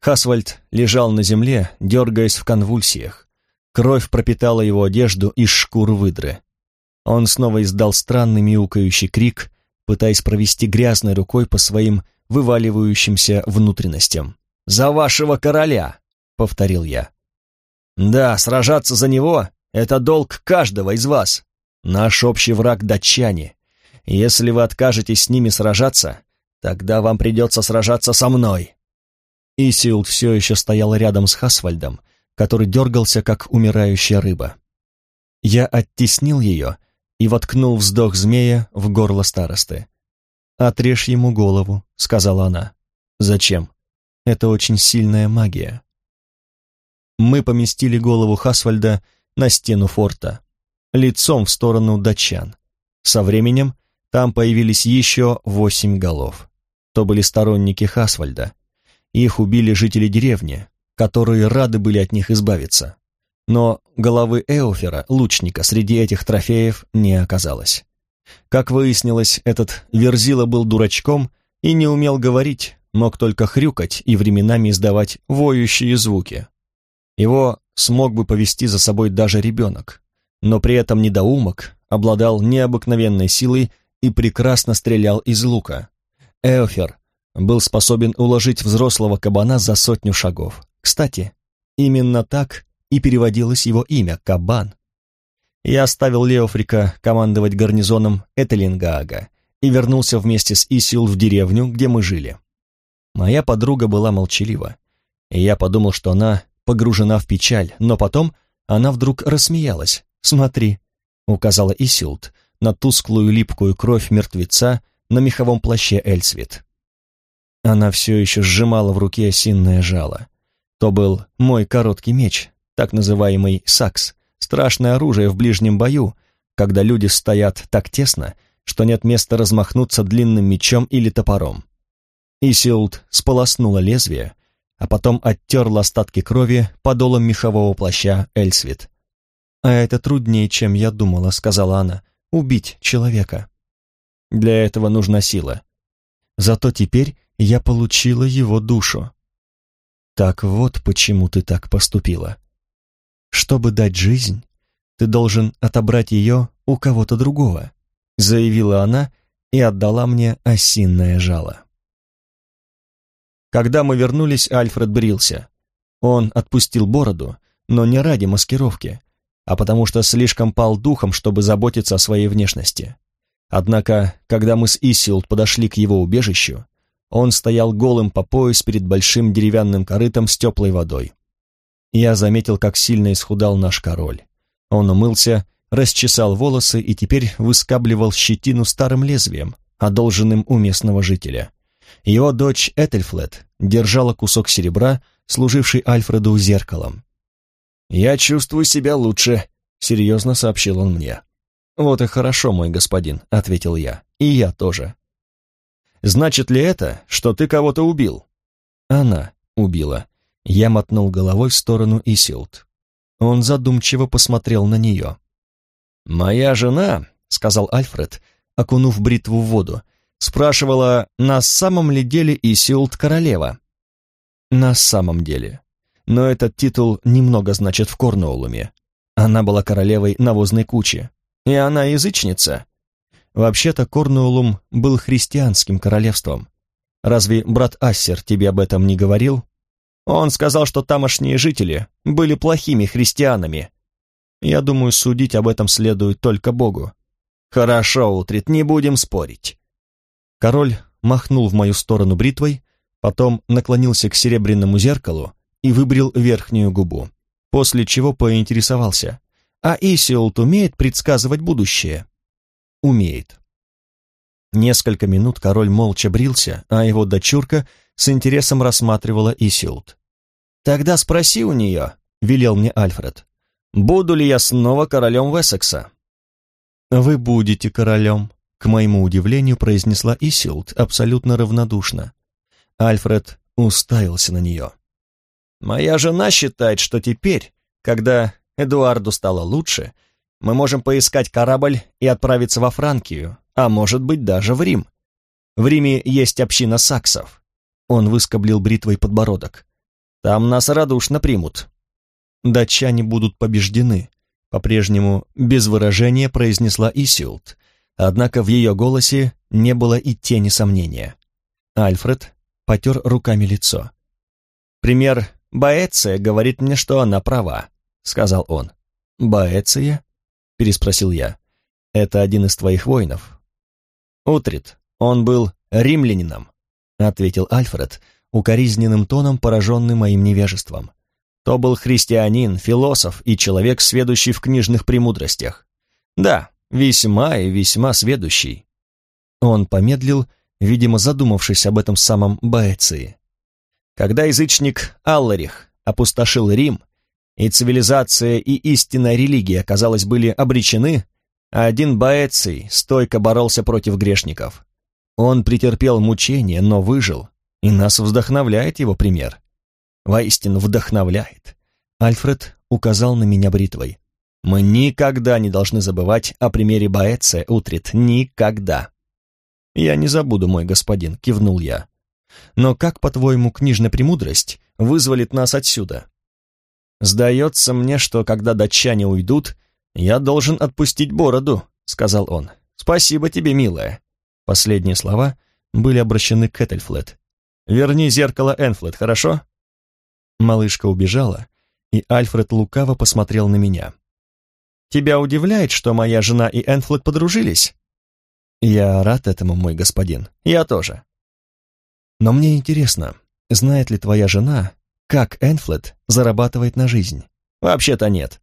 [SPEAKER 1] Хасвальд лежал на земле, дергаясь в конвульсиях. Кровь пропитала его одежду из шкур выдры. Он снова издал странный мяукающий крик, пытаясь провести грязной рукой по своим вываливающимся внутренностям. «За вашего короля!» — повторил я. «Да, сражаться за него — это долг каждого из вас. Наш общий враг — датчане. Если вы откажетесь с ними сражаться, тогда вам придется сражаться со мной». Исилд все еще стоял рядом с Хасвальдом, который дергался, как умирающая рыба. Я оттеснил ее и воткнул вздох змея в горло старосты. «Отрежь ему голову», — сказала она. «Зачем? Это очень сильная магия». Мы поместили голову Хасвальда на стену форта, лицом в сторону датчан. Со временем там появились еще восемь голов. То были сторонники Хасвальда. Их убили жители деревни, которые рады были от них избавиться. Но головы Эофера, лучника, среди этих трофеев не оказалось. Как выяснилось, этот Верзила был дурачком и не умел говорить, мог только хрюкать и временами издавать воющие звуки. Его смог бы повести за собой даже ребенок, но при этом недоумок обладал необыкновенной силой и прекрасно стрелял из лука. Эофер был способен уложить взрослого кабана за сотню шагов. Кстати, именно так и переводилось его имя — Кабан. Я оставил Леофрика командовать гарнизоном Этелингаага и вернулся вместе с Исил в деревню, где мы жили. Моя подруга была молчалива, и я подумал, что она погружена в печаль, но потом она вдруг рассмеялась, смотри», — указала Исилд на тусклую липкую кровь мертвеца на меховом плаще Эльсвит. Она все еще сжимала в руке осинное жало. То был мой короткий меч, так называемый сакс, страшное оружие в ближнем бою, когда люди стоят так тесно, что нет места размахнуться длинным мечом или топором. Исилд сполоснула лезвие, а потом оттерла остатки крови подолом мехового плаща Эльсвит. «А это труднее, чем я думала», — сказала она, — «убить человека». Для этого нужна сила. Зато теперь я получила его душу. Так вот почему ты так поступила. Чтобы дать жизнь, ты должен отобрать ее у кого-то другого, заявила она и отдала мне осинное жало. Когда мы вернулись, Альфред брился. Он отпустил бороду, но не ради маскировки, а потому что слишком пал духом, чтобы заботиться о своей внешности. Однако, когда мы с Исилд подошли к его убежищу, он стоял голым по пояс перед большим деревянным корытом с теплой водой. Я заметил, как сильно исхудал наш король. Он умылся, расчесал волосы и теперь выскабливал щетину старым лезвием, одолженным у местного жителя. Его дочь Этельфлет держала кусок серебра, служивший Альфреду зеркалом. «Я чувствую себя лучше», — серьезно сообщил он мне. «Вот и хорошо, мой господин», — ответил я. «И я тоже». «Значит ли это, что ты кого-то убил?» «Она убила». Я мотнул головой в сторону Исилд. Он задумчиво посмотрел на нее. «Моя жена», — сказал Альфред, окунув бритву в воду, спрашивала, на самом ли деле Исилд королева. На самом деле. Но этот титул немного значит в Корнуоллуме. Она была королевой навозной кучи. И она язычница. Вообще-то Корнуоллум был христианским королевством. Разве брат Ассер тебе об этом не говорил? Он сказал, что тамошние жители были плохими христианами. Я думаю, судить об этом следует только Богу. Хорошо, Утрит, не будем спорить. Король махнул в мою сторону бритвой, потом наклонился к серебряному зеркалу и выбрил верхнюю губу, после чего поинтересовался, а Исиолт умеет предсказывать будущее? Умеет. Несколько минут король молча брился, а его дочурка с интересом рассматривала Исиолт. «Тогда спроси у нее», — велел мне Альфред, «буду ли я снова королем Вессекса?» «Вы будете королем», к моему удивлению, произнесла Исилд абсолютно равнодушно. Альфред уставился на нее. «Моя жена считает, что теперь, когда Эдуарду стало лучше, мы можем поискать корабль и отправиться во Франкию, а может быть даже в Рим. В Риме есть община саксов». Он выскоблил бритвой подбородок. «Там нас радушно примут». «Датчане будут побеждены», — по-прежнему без выражения произнесла Исилд, Однако в ее голосе не было и тени сомнения. Альфред потер руками лицо. «Пример Боэция говорит мне, что она права», — сказал он. «Боэция?» — переспросил я. «Это один из твоих воинов?» «Утрит, он был римлянином», — ответил Альфред, укоризненным тоном, пораженный моим невежеством. «То был христианин, философ и человек, сведущий в книжных премудростях. Да, Весьма и весьма сведущий. Он помедлил, видимо, задумавшись об этом самом Боэции. Когда язычник Алларих опустошил Рим, и цивилизация и истинная религия, казалось, были обречены, а один Боэций стойко боролся против грешников. Он претерпел мучения, но выжил, и нас вдохновляет его пример. Воистину вдохновляет. Альфред указал на меня бритвой. Мы никогда не должны забывать о примере Боэция, Утрит, никогда. Я не забуду, мой господин, кивнул я. Но как, по-твоему, книжная премудрость вызволит нас отсюда? Сдается мне, что когда датчане уйдут, я должен отпустить бороду, сказал он. Спасибо тебе, милая. Последние слова были обращены к Этельфлет. Верни зеркало Энфлет, хорошо? Малышка убежала, и Альфред лукаво посмотрел на меня. Тебя удивляет, что моя жена и Энфлет подружились?» «Я рад этому, мой господин. Я тоже». «Но мне интересно, знает ли твоя жена, как Энфлет зарабатывает на жизнь?» «Вообще-то нет».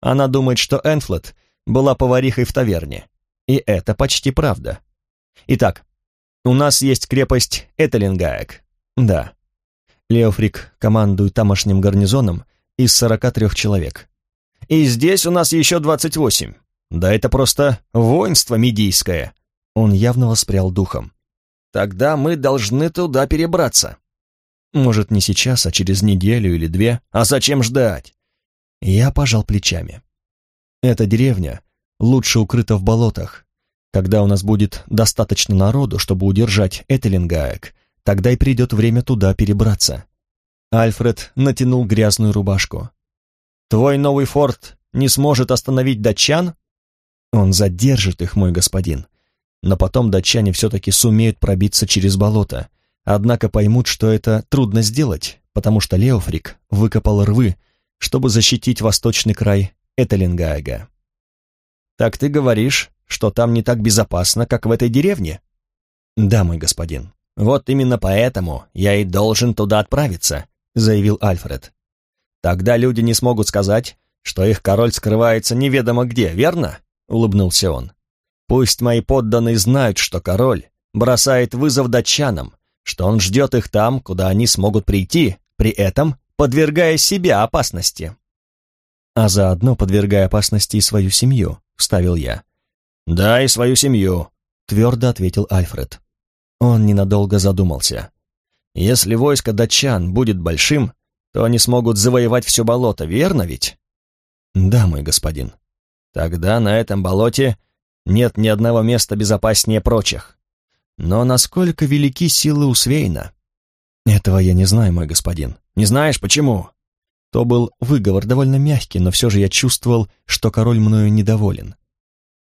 [SPEAKER 1] Она думает, что Энфлет была поварихой в таверне. И это почти правда. Итак, у нас есть крепость Этелингаек. Да. Леофрик командует тамошним гарнизоном из 43 человек. И здесь у нас еще 28. Да это просто воинство медийское. Он явно воспрял духом. Тогда мы должны туда перебраться. Может, не сейчас, а через неделю или две. А зачем ждать? Я пожал плечами. Эта деревня лучше укрыта в болотах. Когда у нас будет достаточно народу, чтобы удержать Этелингаек, тогда и придет время туда перебраться. Альфред натянул грязную рубашку. «Твой новый форт не сможет остановить датчан?» «Он задержит их, мой господин. Но потом датчане все-таки сумеют пробиться через болото, однако поймут, что это трудно сделать, потому что Леофрик выкопал рвы, чтобы защитить восточный край Этелингаега. «Так ты говоришь, что там не так безопасно, как в этой деревне?» «Да, мой господин. Вот именно поэтому я и должен туда отправиться», — заявил Альфред. «Тогда люди не смогут сказать, что их король скрывается неведомо где, верно?» — улыбнулся он. Пусть мои подданные знают, что король бросает вызов датчанам, что он ждет их там, куда они смогут прийти, при этом подвергая себя опасности. А заодно подвергая опасности и свою семью, вставил я. Да, и свою семью, твердо ответил Альфред. Он ненадолго задумался. Если войско датчан будет большим, то они смогут завоевать все болото, верно ведь? Да, мой господин. Тогда на этом болоте нет ни одного места безопаснее прочих. Но насколько велики силы у Свейна? Этого я не знаю, мой господин. Не знаешь, почему? То был выговор довольно мягкий, но все же я чувствовал, что король мною недоволен.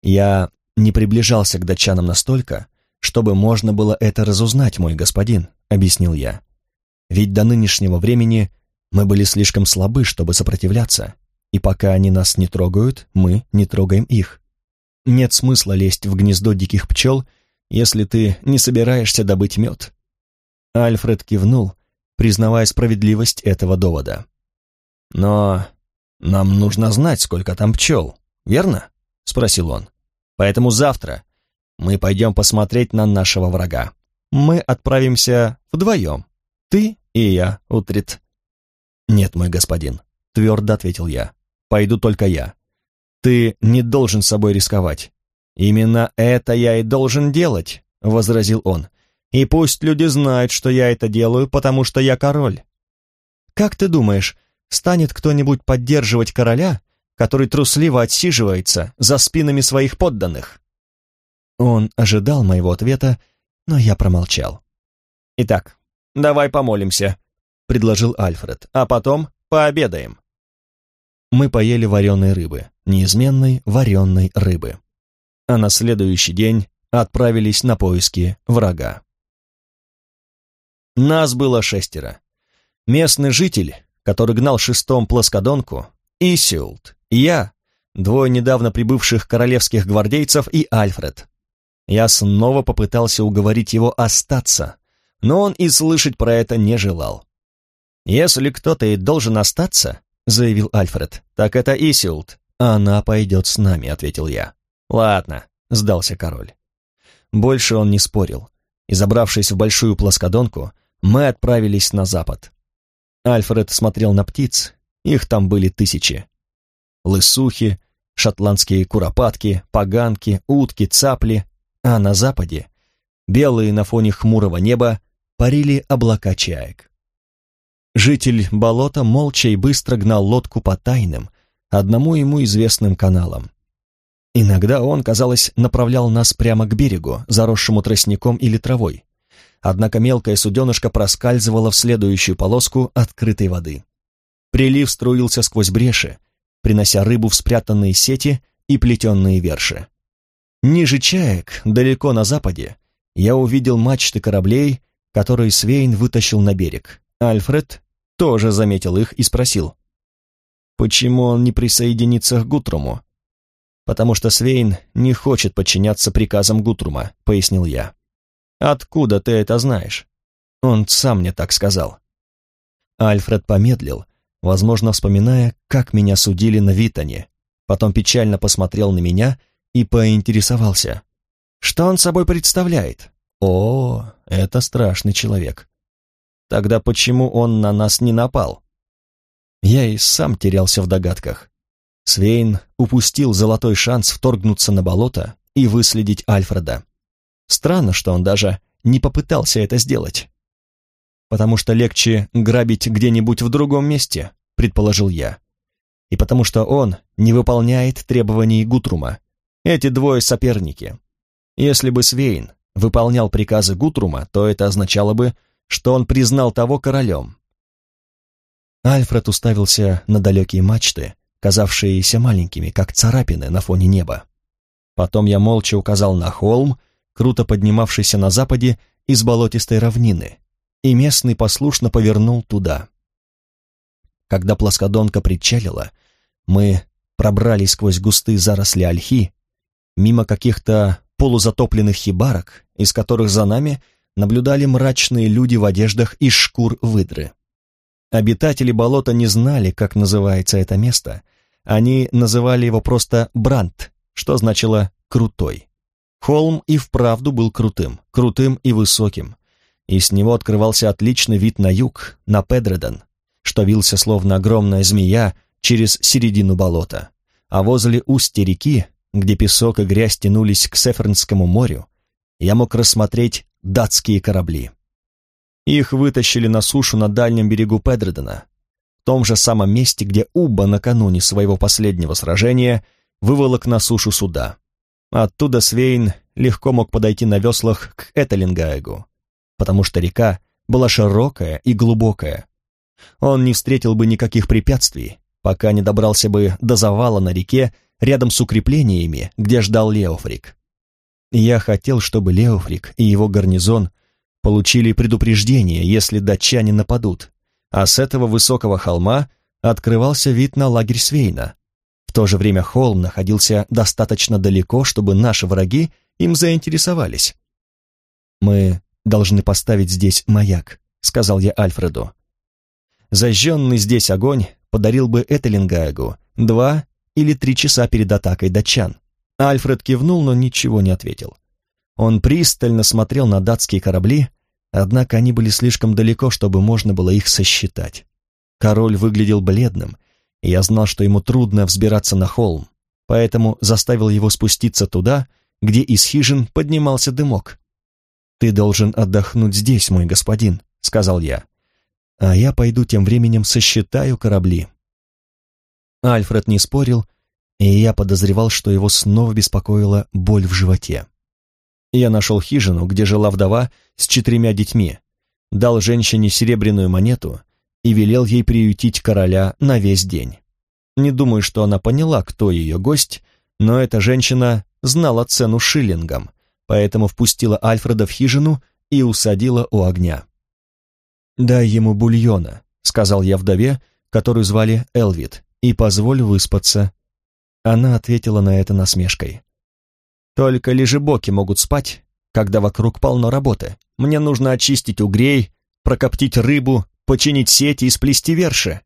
[SPEAKER 1] Я не приближался к датчанам настолько, чтобы можно было это разузнать, мой господин, объяснил я. Ведь до нынешнего времени мы были слишком слабы, чтобы сопротивляться, и пока они нас не трогают, мы не трогаем их. Нет смысла лезть в гнездо диких пчел, если ты не собираешься добыть мед. Альфред кивнул, признавая справедливость этого довода. «Но нам нужно знать, сколько там пчел, верно?» — спросил он. «Поэтому завтра мы пойдем посмотреть на нашего врага. Мы отправимся вдвоем, ты и я, Утрит». «Нет, мой господин», — твердо ответил я. «Пойду только я. «Ты не должен собой рисковать». «Именно это я и должен делать», — возразил он. «И пусть люди знают, что я это делаю, потому что я король». «Как ты думаешь, станет кто-нибудь поддерживать короля, который трусливо отсиживается за спинами своих подданных?» Он ожидал моего ответа, но я промолчал. «Итак, давай помолимся», — предложил Альфред, «а потом пообедаем» мы поели вареной рыбы, неизменной вареной рыбы. А на следующий день отправились на поиски врага. Нас было шестеро. Местный житель, который гнал шестом плоскодонку, Исиулт, я, двое недавно прибывших королевских гвардейцев и Альфред. Я снова попытался уговорить его остаться, но он и слышать про это не желал. Если кто-то и должен остаться, — заявил Альфред. «Так это Исилд. Она пойдет с нами», — ответил я. «Ладно», — сдался король. Больше он не спорил, и, забравшись в большую плоскодонку, мы отправились на запад. Альфред смотрел на птиц, их там были тысячи. Лысухи, шотландские куропатки, поганки, утки, цапли, а на западе, белые на фоне хмурого неба, парили облака чаек. Житель болота молча и быстро гнал лодку по тайным, одному ему известным каналам. Иногда он, казалось, направлял нас прямо к берегу, заросшему тростником или травой. Однако мелкая суденышка проскальзывала в следующую полоску открытой воды. Прилив струился сквозь бреши, принося рыбу в спрятанные сети и плетенные верши. Ниже чаек, далеко на западе, я увидел мачты кораблей, которые Свейн вытащил на берег. Альфред тоже заметил их и спросил. Почему он не присоединится к Гутруму? Потому что Свейн не хочет подчиняться приказам Гутрума, пояснил я. Откуда ты это знаешь? Он сам мне так сказал. Альфред помедлил, возможно, вспоминая, как меня судили на Витоне, потом печально посмотрел на меня и поинтересовался. Что он собой представляет? О, это страшный человек. Тогда почему он на нас не напал? Я и сам терялся в догадках. Свейн упустил золотой шанс вторгнуться на болото и выследить Альфреда. Странно, что он даже не попытался это сделать. «Потому что легче грабить где-нибудь в другом месте», — предположил я. «И потому что он не выполняет требований Гутрума. Эти двое соперники. Если бы Свейн выполнял приказы Гутрума, то это означало бы, что он признал того королем. Альфред уставился на далекие мачты, казавшиеся маленькими, как царапины на фоне неба. Потом я молча указал на холм, круто поднимавшийся на западе из болотистой равнины, и местный послушно повернул туда. Когда плоскодонка причалила, мы пробрались сквозь густые заросли ольхи, мимо каких-то полузатопленных хибарок, из которых за нами наблюдали мрачные люди в одеждах из шкур выдры. Обитатели болота не знали, как называется это место. Они называли его просто Брант, что значило «крутой». Холм и вправду был крутым, крутым и высоким, и с него открывался отличный вид на юг, на Педреден, что вился словно огромная змея через середину болота. А возле устья реки где песок и грязь тянулись к Сефернскому морю, я мог рассмотреть датские корабли. Их вытащили на сушу на дальнем берегу Педредена, в том же самом месте, где Уба накануне своего последнего сражения выволок на сушу суда. Оттуда Свейн легко мог подойти на веслах к Этелингаегу, потому что река была широкая и глубокая. Он не встретил бы никаких препятствий, пока не добрался бы до завала на реке рядом с укреплениями, где ждал Леофрик. Я хотел, чтобы Леофрик и его гарнизон получили предупреждение, если датчане нападут, а с этого высокого холма открывался вид на лагерь Свейна. В то же время холм находился достаточно далеко, чтобы наши враги им заинтересовались. «Мы должны поставить здесь маяк», — сказал я Альфреду. Зажженный здесь огонь подарил бы Этелингаегу два или три часа перед атакой датчан. Альфред кивнул, но ничего не ответил. Он пристально смотрел на датские корабли, однако они были слишком далеко, чтобы можно было их сосчитать. Король выглядел бледным, и я знал, что ему трудно взбираться на холм, поэтому заставил его спуститься туда, где из хижин поднимался дымок. «Ты должен отдохнуть здесь, мой господин», — сказал я. «А я пойду тем временем сосчитаю корабли». Альфред не спорил, и я подозревал, что его снова беспокоила боль в животе. Я нашел хижину, где жила вдова с четырьмя детьми, дал женщине серебряную монету и велел ей приютить короля на весь день. Не думаю, что она поняла, кто ее гость, но эта женщина знала цену шиллингам, поэтому впустила Альфреда в хижину и усадила у огня. «Дай ему бульона», — сказал я вдове, которую звали Элвит, и позволь выспаться». Она ответила на это насмешкой. «Только лежебоки могут спать, когда вокруг полно работы. Мне нужно очистить угрей, прокоптить рыбу, починить сети и сплести верши.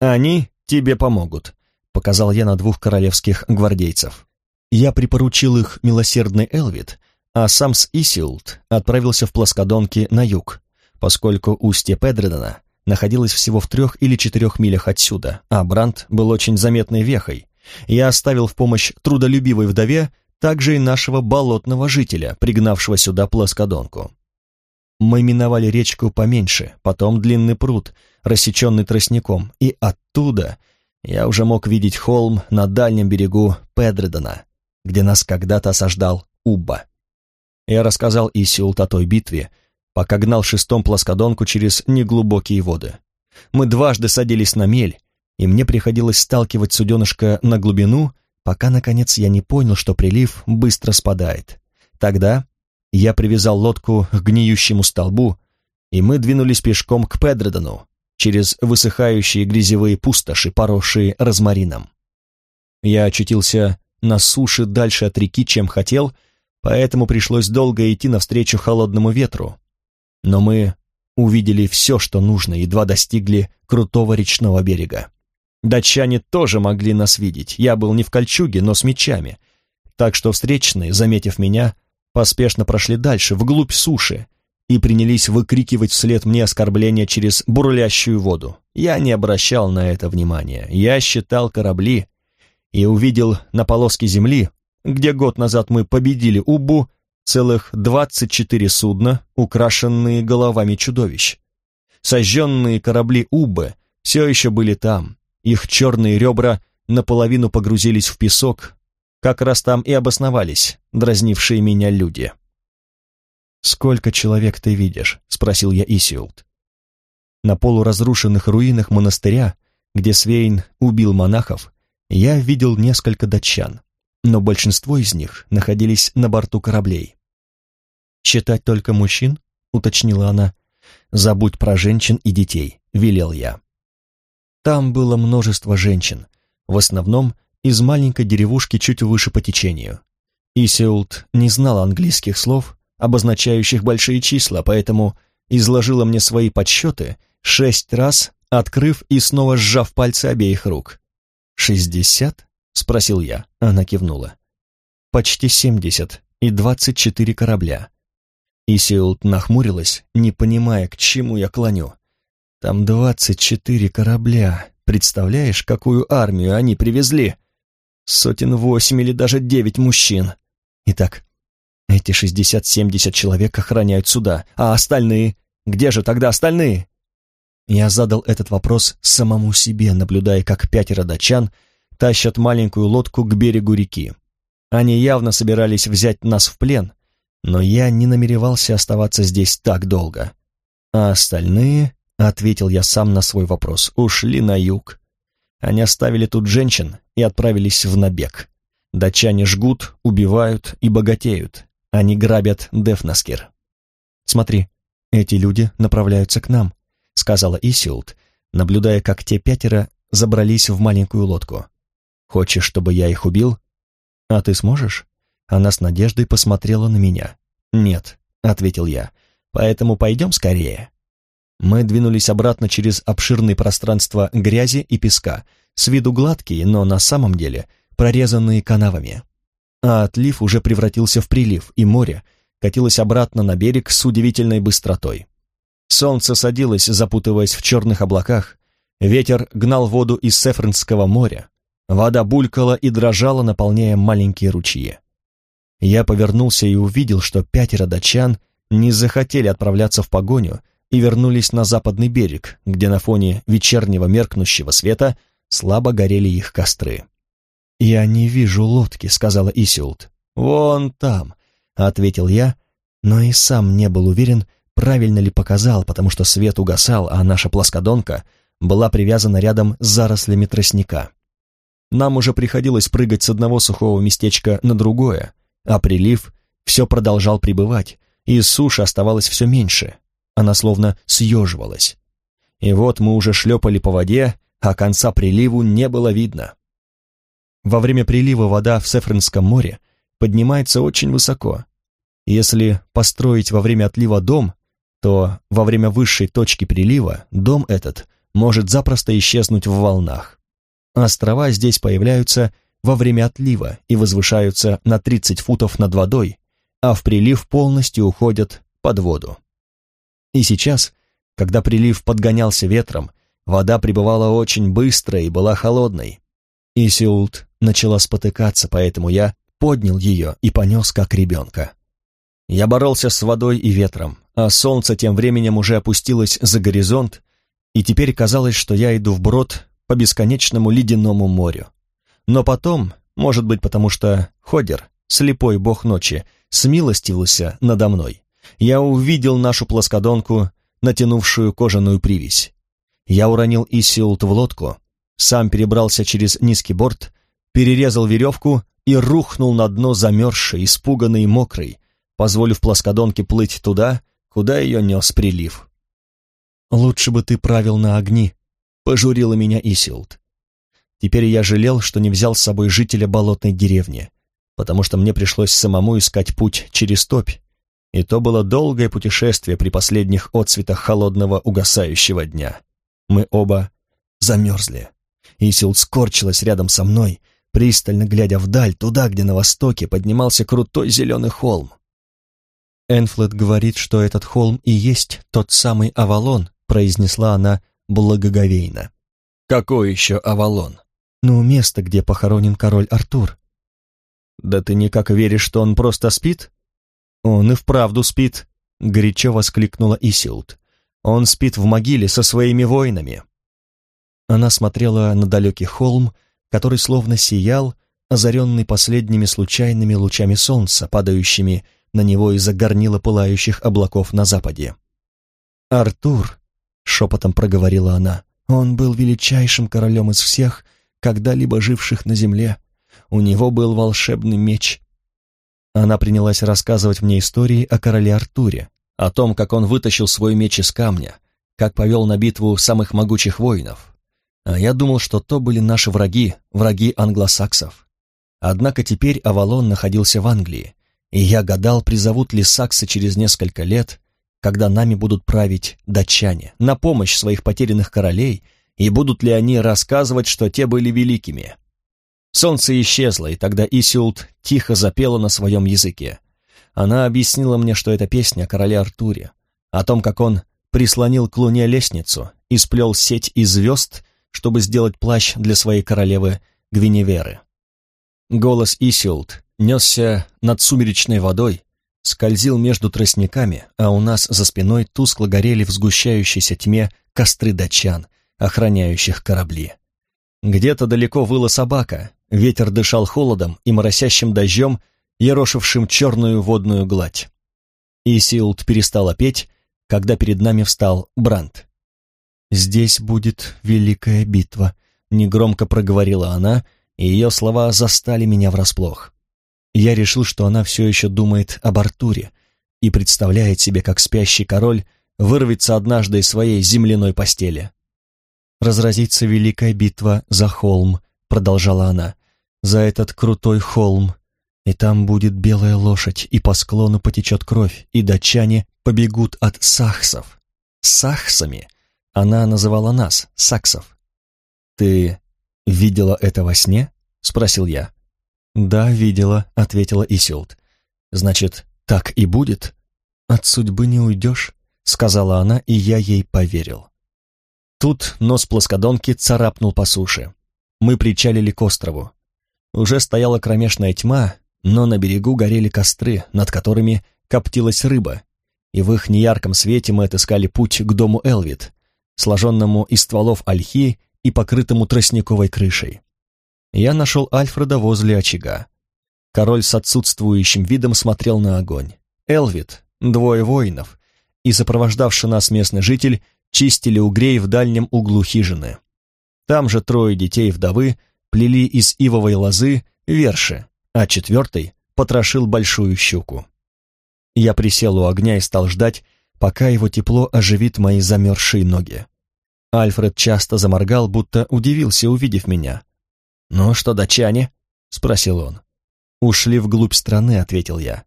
[SPEAKER 1] Они тебе помогут», — показал я на двух королевских гвардейцев. Я припоручил их милосердный Элвит, а сам с Исилд отправился в плоскодонки на юг, поскольку устье Педредена находилась всего в трех или четырех милях отсюда, а Бранд был очень заметной вехой. Я оставил в помощь трудолюбивой вдове также и нашего болотного жителя, пригнавшего сюда плоскодонку. Мы миновали речку поменьше, потом длинный пруд, рассеченный тростником, и оттуда я уже мог видеть холм на дальнем берегу Педредона, где нас когда-то осаждал Убба. Я рассказал Исиулт о той битве, пока гнал шестом плоскодонку через неглубокие воды. Мы дважды садились на мель, и мне приходилось сталкивать суденышко на глубину, пока, наконец, я не понял, что прилив быстро спадает. Тогда я привязал лодку к гниющему столбу, и мы двинулись пешком к Педредону, через высыхающие грязевые пустоши, поросшие розмарином. Я очутился на суше дальше от реки, чем хотел, поэтому пришлось долго идти навстречу холодному ветру, но мы увидели все, что нужно, едва достигли крутого речного берега. Датчане тоже могли нас видеть. Я был не в кольчуге, но с мечами. Так что встречные, заметив меня, поспешно прошли дальше, вглубь суши, и принялись выкрикивать вслед мне оскорбления через бурлящую воду. Я не обращал на это внимания. Я считал корабли и увидел на полоске земли, где год назад мы победили Убу, целых двадцать четыре судна, украшенные головами чудовищ. Сожженные корабли Убы все еще были там, их черные ребра наполовину погрузились в песок, как раз там и обосновались дразнившие меня люди. «Сколько человек ты видишь?» — спросил я Исиулт. На полуразрушенных руинах монастыря, где Свейн убил монахов, я видел несколько датчан, но большинство из них находились на борту кораблей. «Считать только мужчин?» — уточнила она. «Забудь про женщин и детей», — велел я. Там было множество женщин, в основном из маленькой деревушки чуть выше по течению. Исиулт не знал английских слов, обозначающих большие числа, поэтому изложила мне свои подсчеты шесть раз, открыв и снова сжав пальцы обеих рук. «Шестьдесят?» — спросил я. Она кивнула. «Почти семьдесят и двадцать четыре корабля». Исиулт нахмурилась, не понимая, к чему я клоню. «Там двадцать четыре корабля. Представляешь, какую армию они привезли? Сотен восемь или даже девять мужчин. Итак, эти шестьдесят-семьдесят человек охраняют суда, а остальные? Где же тогда остальные? Я задал этот вопрос самому себе, наблюдая, как пятеро датчан тащат маленькую лодку к берегу реки. Они явно собирались взять нас в плен, но я не намеревался оставаться здесь так долго. А остальные, — ответил я сам на свой вопрос, — ушли на юг. Они оставили тут женщин и отправились в набег. Датчане жгут, убивают и богатеют, они грабят Дефнаскир. Смотри, эти люди направляются к нам, сказала Исилд, наблюдая, как те пятеро забрались в маленькую лодку. Хочешь, чтобы я их убил? А ты сможешь? Она с надеждой посмотрела на меня. Нет, ответил я. Поэтому пойдем скорее. Мы двинулись обратно через обширное пространство грязи и песка, с виду гладкие, но на самом деле прорезанные канавами а отлив уже превратился в прилив, и море катилось обратно на берег с удивительной быстротой. Солнце садилось, запутываясь в черных облаках, ветер гнал воду из Сефренского моря, вода булькала и дрожала, наполняя маленькие ручьи. Я повернулся и увидел, что пятеро датчан не захотели отправляться в погоню и вернулись на западный берег, где на фоне вечернего меркнущего света слабо горели их костры. «Я не вижу лодки», — сказала Исиулт. «Вон там», — ответил я, но и сам не был уверен, правильно ли показал, потому что свет угасал, а наша плоскодонка была привязана рядом с зарослями тростника. Нам уже приходилось прыгать с одного сухого местечка на другое, а прилив все продолжал прибывать, и суши оставалось все меньше, она словно съеживалась. И вот мы уже шлепали по воде, а конца приливу не было видно. Во время прилива вода в Сефренском море поднимается очень высоко. Если построить во время отлива дом, то во время высшей точки прилива дом этот может запросто исчезнуть в волнах. Острова здесь появляются во время отлива и возвышаются на 30 футов над водой, а в прилив полностью уходят под воду. И сейчас, когда прилив подгонялся ветром, вода прибывала очень быстро и была холодной. Исиулт начала спотыкаться, поэтому я поднял ее и понес как ребенка. Я боролся с водой и ветром, а солнце тем временем уже опустилось за горизонт, и теперь казалось, что я иду вброд по бесконечному ледяному морю. Но потом, может быть, потому что Ходер, слепой бог ночи, смилостивился надо мной, я увидел нашу плоскодонку, натянувшую кожаную привязь. Я уронил Исиулт в лодку, сам перебрался через низкий борт перерезал веревку и рухнул на дно замерзший, испуганный и мокрый, позволив плоскодонке плыть туда, куда ее нес прилив. «Лучше бы ты правил на огни», — пожурила меня Исилд. Теперь я жалел, что не взял с собой жителя болотной деревни, потому что мне пришлось самому искать путь через топь, и то было долгое путешествие при последних отцветах холодного угасающего дня. Мы оба замерзли. Исилд скорчилась рядом со мной, пристально глядя вдаль, туда, где на востоке поднимался крутой зеленый холм.
[SPEAKER 2] «Энфлет говорит, что этот холм и есть тот самый Авалон», произнесла она благоговейно.
[SPEAKER 1] «Какой еще Авалон?»
[SPEAKER 2] «Ну, место, где похоронен король Артур».
[SPEAKER 1] «Да ты никак веришь, что он просто спит?»
[SPEAKER 2] «Он и вправду спит», — горячо воскликнула Исилд. «Он спит в могиле со своими воинами». Она смотрела на далекий холм, который словно сиял, озаренный последними случайными лучами солнца, падающими на него из-за горнила пылающих облаков на западе. «Артур», — шепотом проговорила она, — «он был величайшим королем из всех, когда-либо живших на земле. У него был волшебный меч». Она принялась рассказывать мне истории о короле Артуре, о том, как он вытащил свой меч из камня, как повел на битву самых могучих воинов. А я думал, что то были наши враги, враги англосаксов. Однако теперь Авалон находился в Англии, и я гадал, призовут ли саксы через несколько лет, когда нами будут править датчане, на помощь своих потерянных королей, и будут ли они рассказывать, что те были великими. Солнце исчезло, и тогда Исиулт тихо запела на своем языке. Она объяснила мне, что это песня о короле Артуре, о том, как он прислонил к луне лестницу и сплел сеть из звезд, чтобы сделать плащ для своей королевы Гвиневеры. Голос Исиулт несся над сумеречной водой, скользил между тростниками, а у нас за спиной тускло горели в сгущающейся тьме костры датчан, охраняющих корабли. Где-то далеко выла собака, ветер дышал холодом и моросящим дождем, ерошившим черную водную гладь. Исилд перестала петь, когда перед нами встал Бранд. «Здесь будет великая битва», — негромко проговорила она, и ее слова застали меня врасплох. Я решил, что она все еще думает об Артуре и представляет себе, как спящий король вырвется однажды из своей земляной постели. «Разразится великая битва за холм», — продолжала она, — «за этот крутой холм, и там будет белая лошадь, и по склону потечет кровь, и датчане побегут от сахсов. Сахсами она называла нас, саксов. «Ты видела это во сне?» — спросил я. «Да, видела», — ответила Исилд. «Значит, так и будет?» «От судьбы не уйдешь», — сказала она, и я ей поверил. Тут нос плоскодонки царапнул по суше. Мы причалили к острову. Уже стояла кромешная тьма, но на берегу горели костры, над которыми коптилась рыба, и в их неярком свете мы отыскали путь к дому Элвит, сложенному из стволов ольхи и покрытому тростниковой крышей я нашел Альфреда возле очага. Король с отсутствующим видом смотрел на огонь. Элвит, двое воинов, и сопровождавший нас местный житель чистили угрей в дальнем углу хижины. Там же трое детей вдовы плели из ивовой лозы верши, а четвертый потрошил большую щуку. Я присел у огня и стал ждать, пока его тепло оживит мои замерзшие ноги. Альфред часто заморгал, будто удивился, увидев меня. «Ну что, датчане?» — спросил он. «Ушли вглубь страны», — ответил я.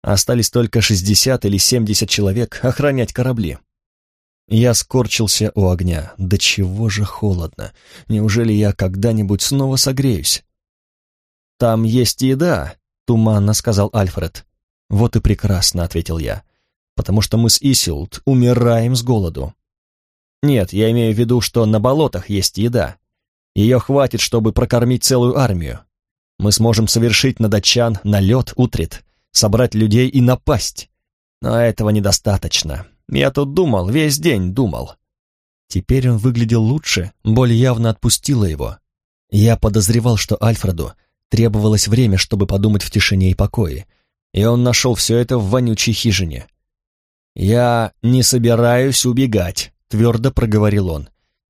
[SPEAKER 2] «Остались только шестьдесят или семьдесят человек охранять корабли». Я скорчился у огня. Да чего же холодно. Неужели я когда-нибудь снова согреюсь? «Там есть еда», — туманно сказал Альфред. «Вот и прекрасно», — ответил я. «Потому что мы с Исилд умираем с голоду». «Нет, я имею в виду, что на болотах есть еда. Ее хватит, чтобы прокормить целую армию. Мы сможем совершить на датчан налет утрит, собрать людей и напасть. Но этого недостаточно. Я тут думал, весь день думал. Теперь он выглядел лучше, боль явно отпустила его. Я подозревал, что Альфреду требовалось время, чтобы подумать в тишине и покое, и он нашел все это в вонючей хижине. «Я не собираюсь убегать», — твердо проговорил он.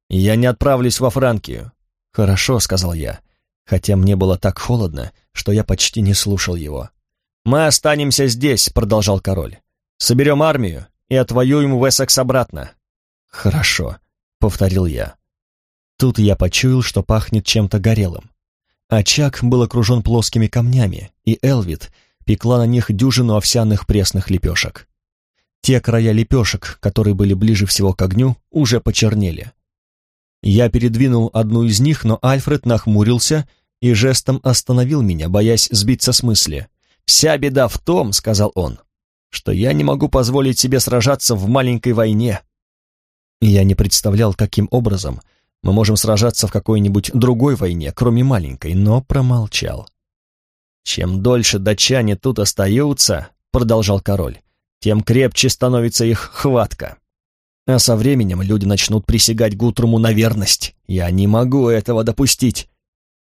[SPEAKER 2] «Я не отправлюсь во Франкию. «Хорошо», — сказал я, хотя мне было так холодно, что я почти не слушал его. «Мы останемся здесь», — продолжал король. «Соберем армию и отвоюем Уэссекс обратно». «Хорошо», — повторил я. Тут я почуял, что пахнет чем-то горелым. Очаг был окружен плоскими камнями, и Элвит пекла на них дюжину овсяных пресных лепешек. Те края лепешек, которые были ближе всего к огню, уже почернели. Я передвинул одну из них, но Альфред нахмурился и жестом остановил меня, боясь сбиться с мысли. «Вся беда в том, — сказал он, — что я не могу позволить себе сражаться в маленькой войне». Я не представлял, каким образом мы можем сражаться в какой-нибудь другой войне, кроме маленькой, но промолчал. «Чем дольше датчане тут остаются, — продолжал король, — тем крепче становится их хватка. А со временем люди начнут присягать Гутруму на верность. Я не могу этого допустить.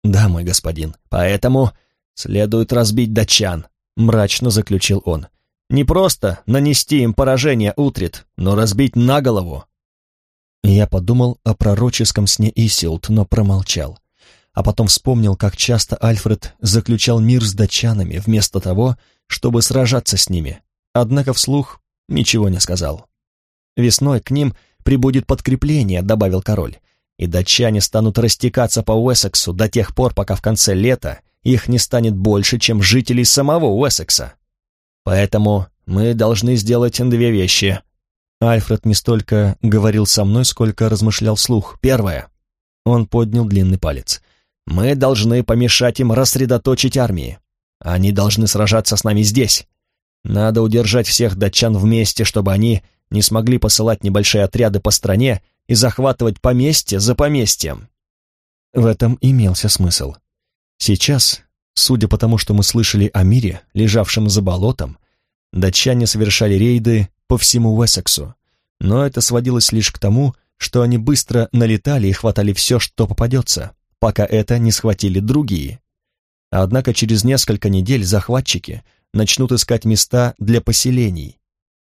[SPEAKER 2] Да, мой господин, поэтому следует разбить датчан, мрачно заключил он. Не просто нанести им поражение утрит, но разбить на голову. Я подумал о пророческом сне Исилд, но промолчал. А потом вспомнил, как часто Альфред заключал мир с датчанами вместо того, чтобы сражаться с ними. Однако вслух ничего не сказал. Весной к ним прибудет подкрепление, добавил король, и датчане станут растекаться по Уэссексу до тех пор, пока в конце лета их не станет больше, чем жителей самого Уэссекса. Поэтому мы должны сделать две вещи. Альфред не столько говорил со мной, сколько размышлял вслух. Первое. Он поднял длинный палец. Мы должны помешать им рассредоточить армии. Они должны сражаться с нами здесь. Надо удержать всех датчан вместе, чтобы они не смогли посылать небольшие отряды по стране и захватывать поместье за поместьем. В этом имелся смысл. Сейчас, судя по тому, что мы слышали о мире, лежавшем за болотом, датчане совершали рейды по всему Уэссексу, но это сводилось лишь к тому, что они быстро налетали и хватали все, что попадется, пока это не схватили другие. Однако через несколько недель захватчики начнут искать места для поселений,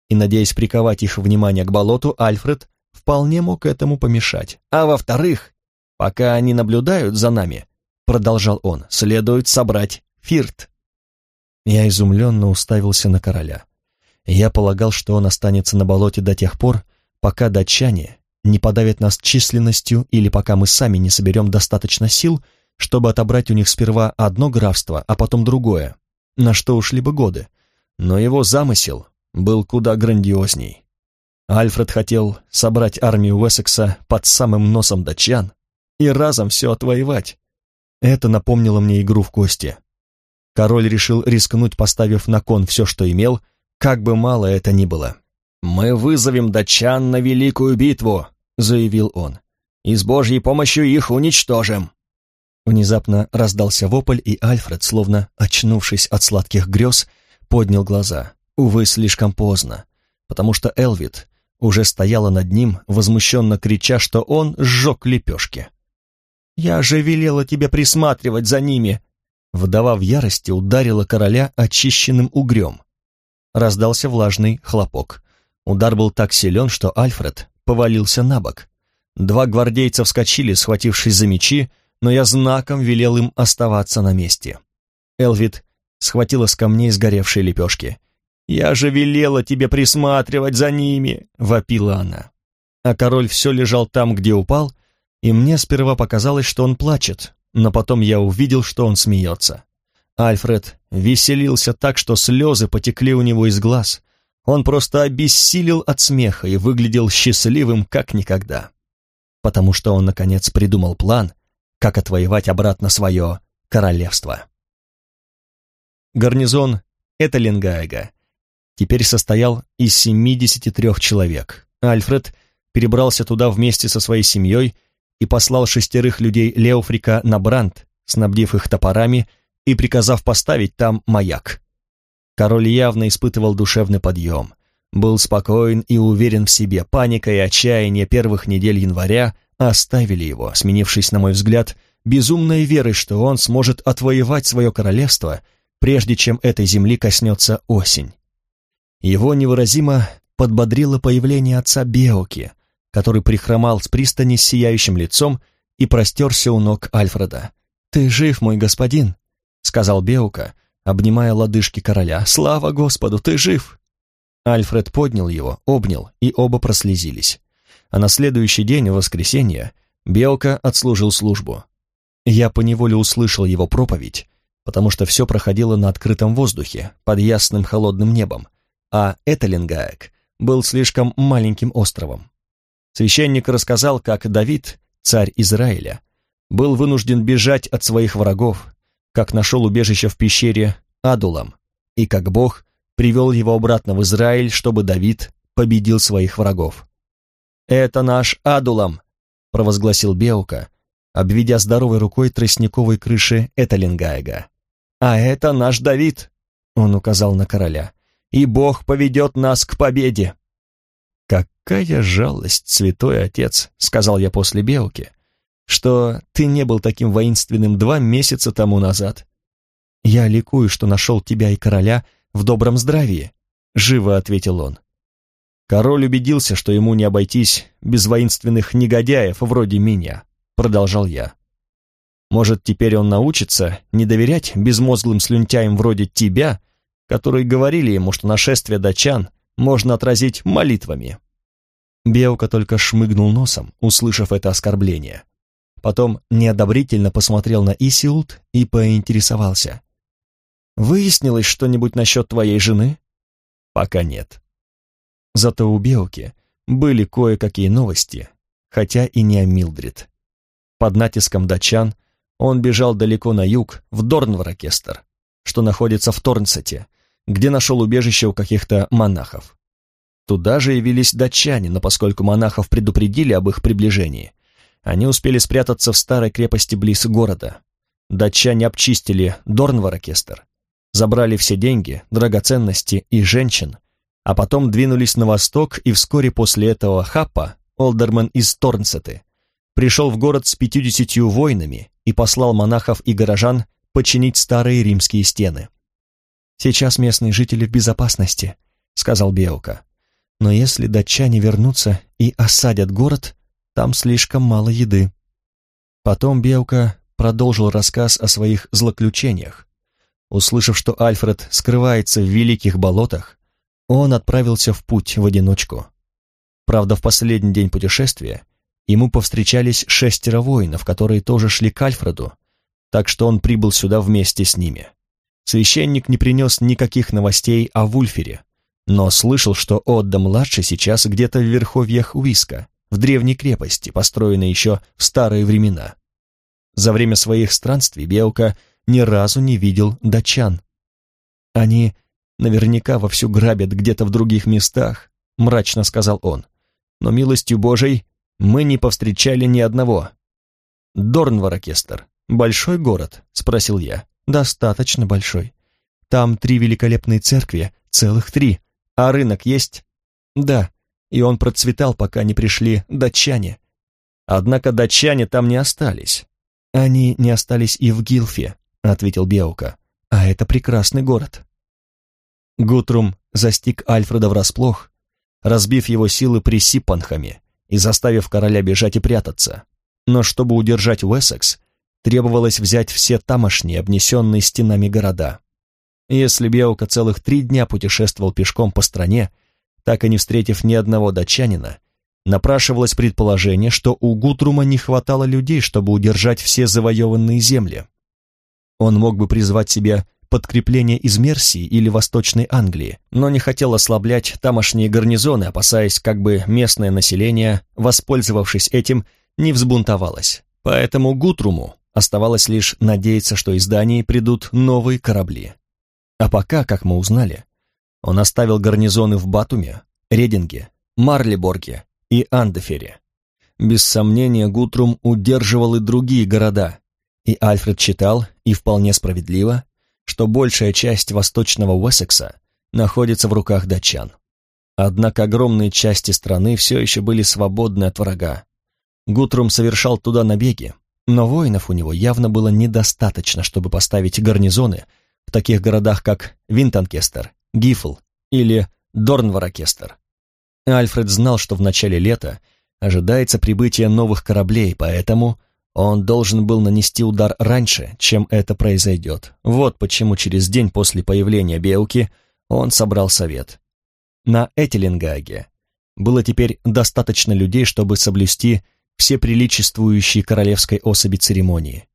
[SPEAKER 2] и, надеясь приковать их внимание к болоту, Альфред вполне мог этому помешать. А во-вторых, пока они наблюдают за нами, продолжал он, следует собрать фирт. Я изумленно уставился на короля. Я полагал, что он останется на болоте до тех пор, пока датчане не подавят нас численностью или пока мы сами не соберем достаточно сил, чтобы отобрать у них сперва одно графство, а потом другое, на что ушли бы годы. Но его замысел был куда грандиозней. Альфред хотел собрать армию Уэссекса под самым носом датчан и разом все отвоевать. Это напомнило мне игру в кости. Король решил рискнуть, поставив на кон все, что имел, как бы мало это ни было. «Мы вызовем датчан на великую битву», — заявил он, — «и с Божьей помощью их уничтожим». Внезапно раздался вопль, и Альфред, словно очнувшись от сладких грез, поднял глаза. Увы, слишком поздно, потому что Элвит уже стояла над ним, возмущенно крича, что он сжег лепешки. «Я же велела тебе присматривать за ними!» Вдова в ярости ударила короля очищенным угрем. Раздался влажный хлопок. Удар был так силен, что Альфред повалился на бок. Два гвардейца вскочили, схватившись за мечи, но я знаком велел им оставаться на месте. Элвит схватила с камней сгоревшие лепешки. «Я же велела тебе присматривать за ними!» — вопила она. А король все лежал там, где упал, и мне сперва показалось, что он плачет, но потом я увидел, что он смеется. Альфред веселился так, что слезы потекли у него из глаз. Он просто обессилел от смеха и выглядел счастливым, как никогда. Потому что он, наконец, придумал план, как отвоевать обратно свое королевство. Гарнизон Эталингаега теперь состоял из 73 человек. Альфред перебрался туда вместе со своей семьей и послал шестерых людей Леофрика на Бранд, снабдив их топорами и приказав поставить там маяк. Король явно испытывал душевный подъем, был спокоен и уверен в себе. Паника и отчаяние первых недель января оставили его, сменившись, на мой взгляд, безумной верой, что он сможет отвоевать свое королевство, прежде чем этой земли коснется осень. Его невыразимо подбодрило появление отца Беоки, который прихромал с пристани с сияющим лицом и простерся у ног Альфреда. «Ты жив, мой господин», — сказал Беука, обнимая лодыжки короля. «Слава Господу, ты жив!» Альфред поднял его, обнял, и оба прослезились. А на следующий день, в воскресенье, Беока отслужил службу. Я поневоле услышал его проповедь, потому что все проходило на открытом воздухе, под ясным холодным небом, а Этелингаек был слишком маленьким островом. Священник рассказал, как Давид
[SPEAKER 1] царь Израиля, был вынужден бежать от своих врагов, как нашел убежище в пещере Адулам, и как Бог привел его обратно в Израиль, чтобы Давид победил своих врагов. «Это наш Адулам!» — провозгласил Беука, обведя здоровой рукой тростниковой крыши Эталингаега. «А это наш Давид!» — он указал на короля. «И Бог поведет нас к победе!» «Какая жалость, святой отец!» — сказал я после Беуки, что ты не был таким воинственным два месяца тому назад. Я ликую, что нашел тебя и короля в добром здравии», — живо ответил он. «Король убедился, что ему не обойтись без воинственных негодяев вроде меня», — продолжал я. «Может, теперь он научится не доверять безмозглым слюнтяям вроде тебя, которые говорили ему, что нашествие датчан можно отразить молитвами». Беука только шмыгнул носом, услышав это оскорбление. Потом неодобрительно посмотрел на Исиулт и поинтересовался. Выяснилось что-нибудь насчет твоей жены? Пока нет. Зато у Беуки были кое-какие новости, хотя и не о Милдрид. Под натиском датчан он бежал далеко на юг, в Дорнваракестер, что находится в Торнсете, где нашел убежище у каких-то монахов. Туда же явились датчане, но поскольку монахов предупредили об их приближении, они успели спрятаться в старой крепости близ города. Датчане обчистили Дорнваракестер, забрали все деньги, драгоценности и женщин, а потом двинулись на восток, и вскоре после этого Хаппа, Олдерман из Торнсеты, пришел в город с пятьюдесятью воинами и послал монахов и горожан починить старые римские стены. «Сейчас местные жители в безопасности», — сказал Беука. «Но если датчане вернутся и осадят город, там слишком мало еды». Потом Беука продолжил рассказ о своих злоключениях, Услышав, что Альфред скрывается в великих болотах, он отправился в путь в одиночку. Правда, в последний день путешествия ему повстречались шестеро воинов, которые тоже шли к Альфреду, так что он прибыл сюда вместе с ними. Священник не принес никаких новостей о Вульфере, но слышал, что Отда-младший сейчас где-то в верховьях Уиска, в древней крепости, построенной еще в старые времена. За время своих странствий Белка ни разу не видел датчан. Они наверняка вовсю грабят где-то в других местах, мрачно сказал он. Но милостью Божией мы не повстречали ни одного. Дорнваракестер, большой город? Спросил я. Достаточно большой. Там три великолепные церкви, целых три. А рынок есть? Да, и он процветал, пока не пришли датчане. Однако датчане там не остались. Они не остались и в Гилфе, ответил Беука. «А это прекрасный город». Гутрум застиг Альфреда врасплох, разбив его силы присипанхами и заставив короля бежать и прятаться. Но чтобы удержать Уэссекс, требовалось взять все тамошние, обнесенные стенами города. Если Беука целых три дня путешествовал пешком по стране, так и не встретив ни одного датчанина, напрашивалось предположение, что у Гутрума не хватало людей, чтобы удержать все завоеванные земли. Он мог бы призвать себе подкрепление из Мерсии или Восточной Англии, но не хотел ослаблять тамошние гарнизоны, опасаясь, как бы местное население, воспользовавшись этим, не взбунтовалось. Поэтому Гутруму оставалось лишь надеяться, что из Дании придут новые корабли. А пока, как мы узнали, он оставил гарнизоны в Батуме, Рединге, Марлиборге и Андефере. Без сомнения, Гутрум удерживал и другие города, и Альфред читал, и вполне справедливо, что большая часть восточного Уэссекса находится в руках датчан. Однако огромные части страны все еще были свободны от врага. Гутрум совершал туда набеги, но воинов у него явно было недостаточно, чтобы поставить гарнизоны в таких городах, как Винтонкестер, Гифл или Дорнваракестер. Альфред знал, что в начале лета ожидается прибытие новых кораблей, поэтому он должен был нанести удар раньше, чем это произойдет. Вот почему через день после появления Белки он собрал совет. На Этелингаге было теперь достаточно людей, чтобы соблюсти все приличествующие королевской особи церемонии.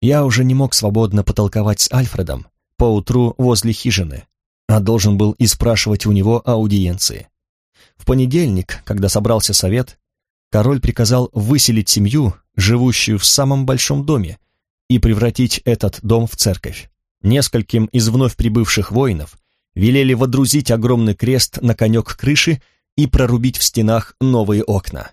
[SPEAKER 1] Я уже не мог свободно потолковать с Альфредом поутру возле хижины, а должен был и спрашивать у него аудиенции. В понедельник, когда собрался совет,
[SPEAKER 2] король приказал выселить семью, живущую в самом большом доме, и превратить этот дом в церковь. Нескольким из вновь прибывших воинов велели водрузить огромный крест на конек крыши и прорубить в стенах новые окна.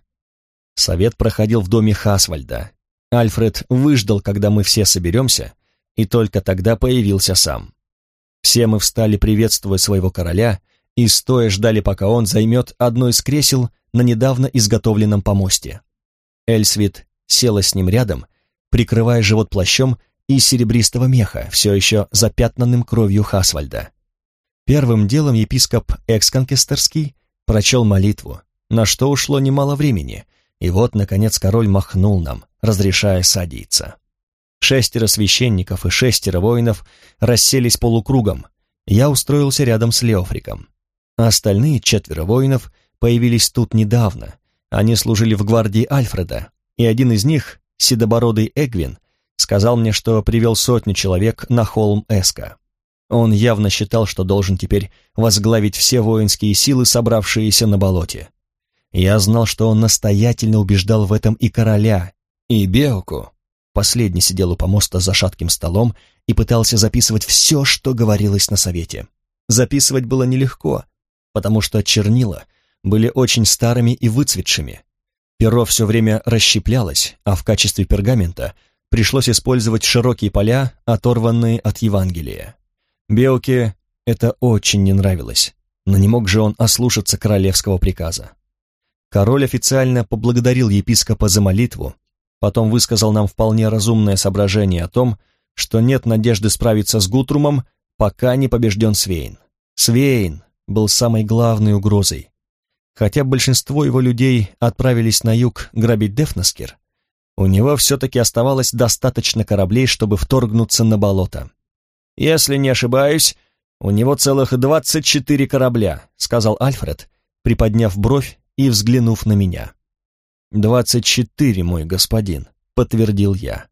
[SPEAKER 2] Совет проходил в доме Хасвальда. Альфред выждал, когда мы все соберемся, и только тогда появился сам. Все мы встали, приветствуя своего короля, и стоя ждали, пока он займет одно из кресел на недавно изготовленном помосте. Эльсвит села с ним рядом, прикрывая живот плащом из серебристого меха, все еще запятнанным кровью Хасвальда. Первым делом епископ Эксконкестерский прочел молитву, на что ушло немало времени, и вот, наконец, король махнул нам, разрешая садиться. Шестеро священников и шестеро воинов расселись полукругом. Я устроился рядом с Леофриком. А остальные четверо воинов появились тут недавно. Они служили в гвардии Альфреда, и один из них, седобородый Эгвин, сказал мне, что привел сотню человек на холм Эска. Он явно считал, что должен теперь возглавить все воинские силы, собравшиеся на болоте. Я знал, что он настоятельно убеждал в этом и короля, и Беоку. Последний сидел у помоста за шатким столом и пытался записывать все, что говорилось на совете. Записывать было нелегко, потому что чернила были очень старыми и выцветшими. Перо все время расщеплялось, а в качестве пергамента пришлось использовать широкие поля, оторванные от Евангелия. Беоке это очень не нравилось, но не мог же он ослушаться королевского приказа. Король официально поблагодарил епископа за молитву, потом высказал нам вполне разумное соображение о том, что нет надежды справиться с Гутрумом, пока не побежден Свейн. Свейн был самой главной угрозой. Хотя большинство его людей отправились на юг грабить Дефнаскер, у него все-таки оставалось достаточно кораблей, чтобы вторгнуться на болото. «Если не ошибаюсь, у него целых двадцать четыре корабля», — сказал Альфред, приподняв бровь и взглянув на меня. «Двадцать четыре, мой господин», — подтвердил я.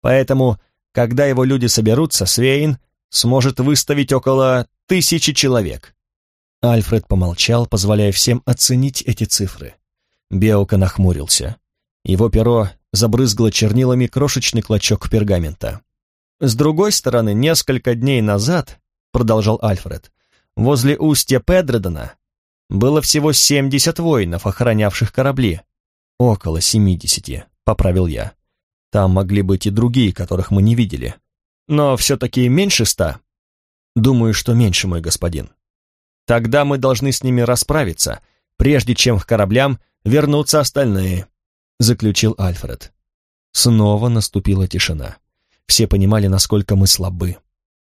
[SPEAKER 2] «Поэтому, когда его люди соберутся, Свейн сможет выставить около тысячи человек». Альфред помолчал, позволяя всем оценить эти цифры. Беока нахмурился. Его перо забрызгло чернилами крошечный клочок пергамента. «С другой стороны, несколько дней назад», — продолжал Альфред, — «возле устья Педредена было всего семьдесят воинов, охранявших корабли. Около семидесяти, поправил я. Там могли быть и другие, которых мы не видели. Но все-таки меньше ста? Думаю, что меньше, мой господин. Тогда мы должны с ними расправиться, прежде чем к кораблям вернутся остальные, заключил Альфред. Снова наступила тишина. Все понимали, насколько мы слабы.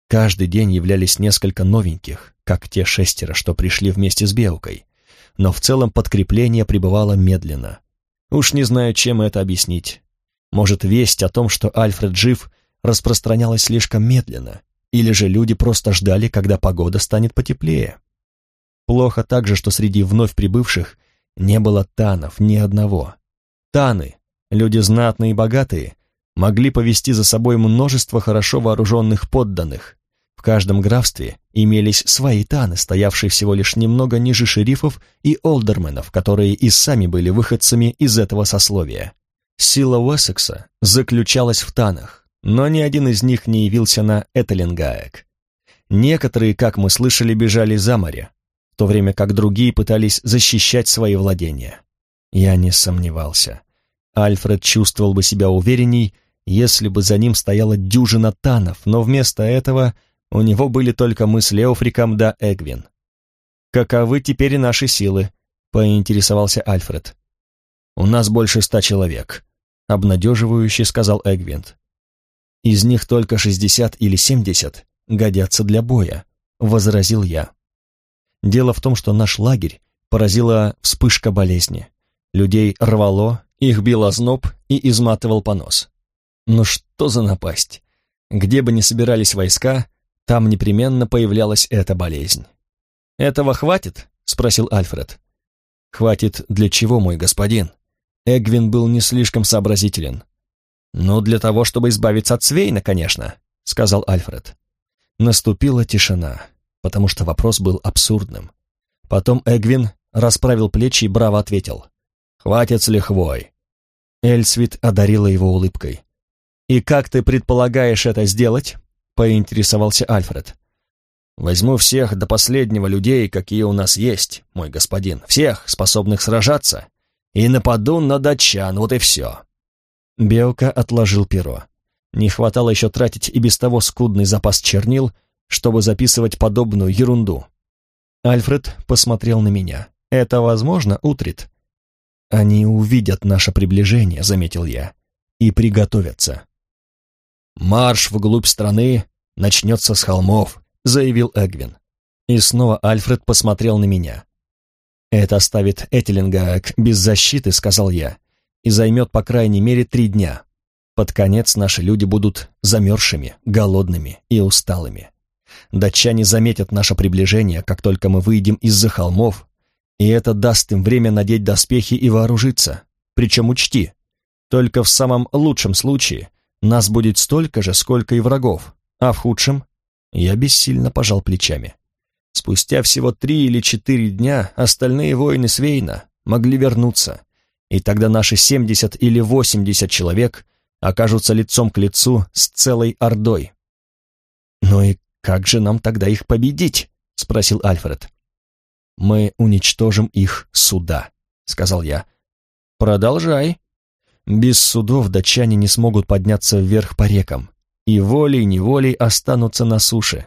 [SPEAKER 2] Каждый день являлись несколько новеньких, как те шестеро, что пришли вместе с Белкой. Но в целом подкрепление пребывало медленно. Уж не знаю, чем это объяснить. Может, весть о том, что Альфред жив, распространялась слишком медленно, или же люди просто ждали, когда погода станет потеплее. Плохо также, что среди вновь прибывших не было танов ни одного. Таны, люди знатные и богатые, могли повести за собой множество хорошо вооруженных подданных. В каждом графстве имелись свои таны, стоявшие всего лишь немного ниже шерифов и олдерменов, которые и сами были выходцами из этого сословия. Сила Уэссекса заключалась в танах, но ни один из них не явился на Этелингаек. Некоторые, как мы слышали, бежали за море, в то время как другие пытались защищать свои владения. Я не сомневался. Альфред чувствовал бы себя уверенней, если бы за ним стояла дюжина танов, но вместо этого у него были только мы с Леофриком да Эгвин. «Каковы теперь наши силы?» — поинтересовался Альфред. «У нас больше ста человек», — обнадеживающе сказал Эгвинт. «Из них только шестьдесят или семьдесят годятся для боя», — возразил я. Дело в том, что наш лагерь поразила вспышка болезни. Людей рвало, их бил озноб и изматывал понос. Но что за напасть? Где бы ни собирались войска, там непременно появлялась эта болезнь. «Этого хватит?» — спросил Альфред. «Хватит для чего, мой господин?» Эгвин был не слишком сообразителен. «Ну, для того, чтобы избавиться от Свейна, конечно», — сказал Альфред. Наступила тишина, потому что вопрос был абсурдным. Потом Эгвин расправил плечи и браво ответил.
[SPEAKER 1] Хватит с лихвой.
[SPEAKER 2] Эльсвит одарила его улыбкой. «И как ты предполагаешь это сделать?» — поинтересовался Альфред.
[SPEAKER 1] «Возьму всех до последнего людей, какие у нас есть, мой господин, всех, способных сражаться, и нападу на датчан, вот и все».
[SPEAKER 2] Беока отложил перо. Не хватало еще тратить и без того скудный запас чернил, чтобы записывать подобную ерунду. Альфред посмотрел на меня. «Это возможно, Утрит?» «Они увидят наше приближение», — заметил я, — «и приготовятся».
[SPEAKER 1] «Марш вглубь страны начнется с холмов», — заявил Эгвин.
[SPEAKER 2] И снова Альфред посмотрел на меня. «Это оставит Этелинга без защиты», — сказал я, «и займет по крайней мере три дня. Под конец наши люди будут замерзшими, голодными и усталыми. Датчане заметят наше приближение, как только мы выйдем из-за холмов, и это даст им время надеть доспехи и вооружиться. Причем учти, только в самом лучшем случае нас будет столько же, сколько и врагов, а в худшем я бессильно пожал плечами. Спустя всего три или четыре дня остальные воины Свейна могли вернуться, и тогда наши семьдесят или восемьдесят человек окажутся лицом к лицу с целой ордой. «Ну и как же нам тогда их победить?» — спросил Альфред. «Мы уничтожим их суда», — сказал я. «Продолжай», без судов датчане не смогут подняться вверх по рекам, и волей-неволей останутся на суше.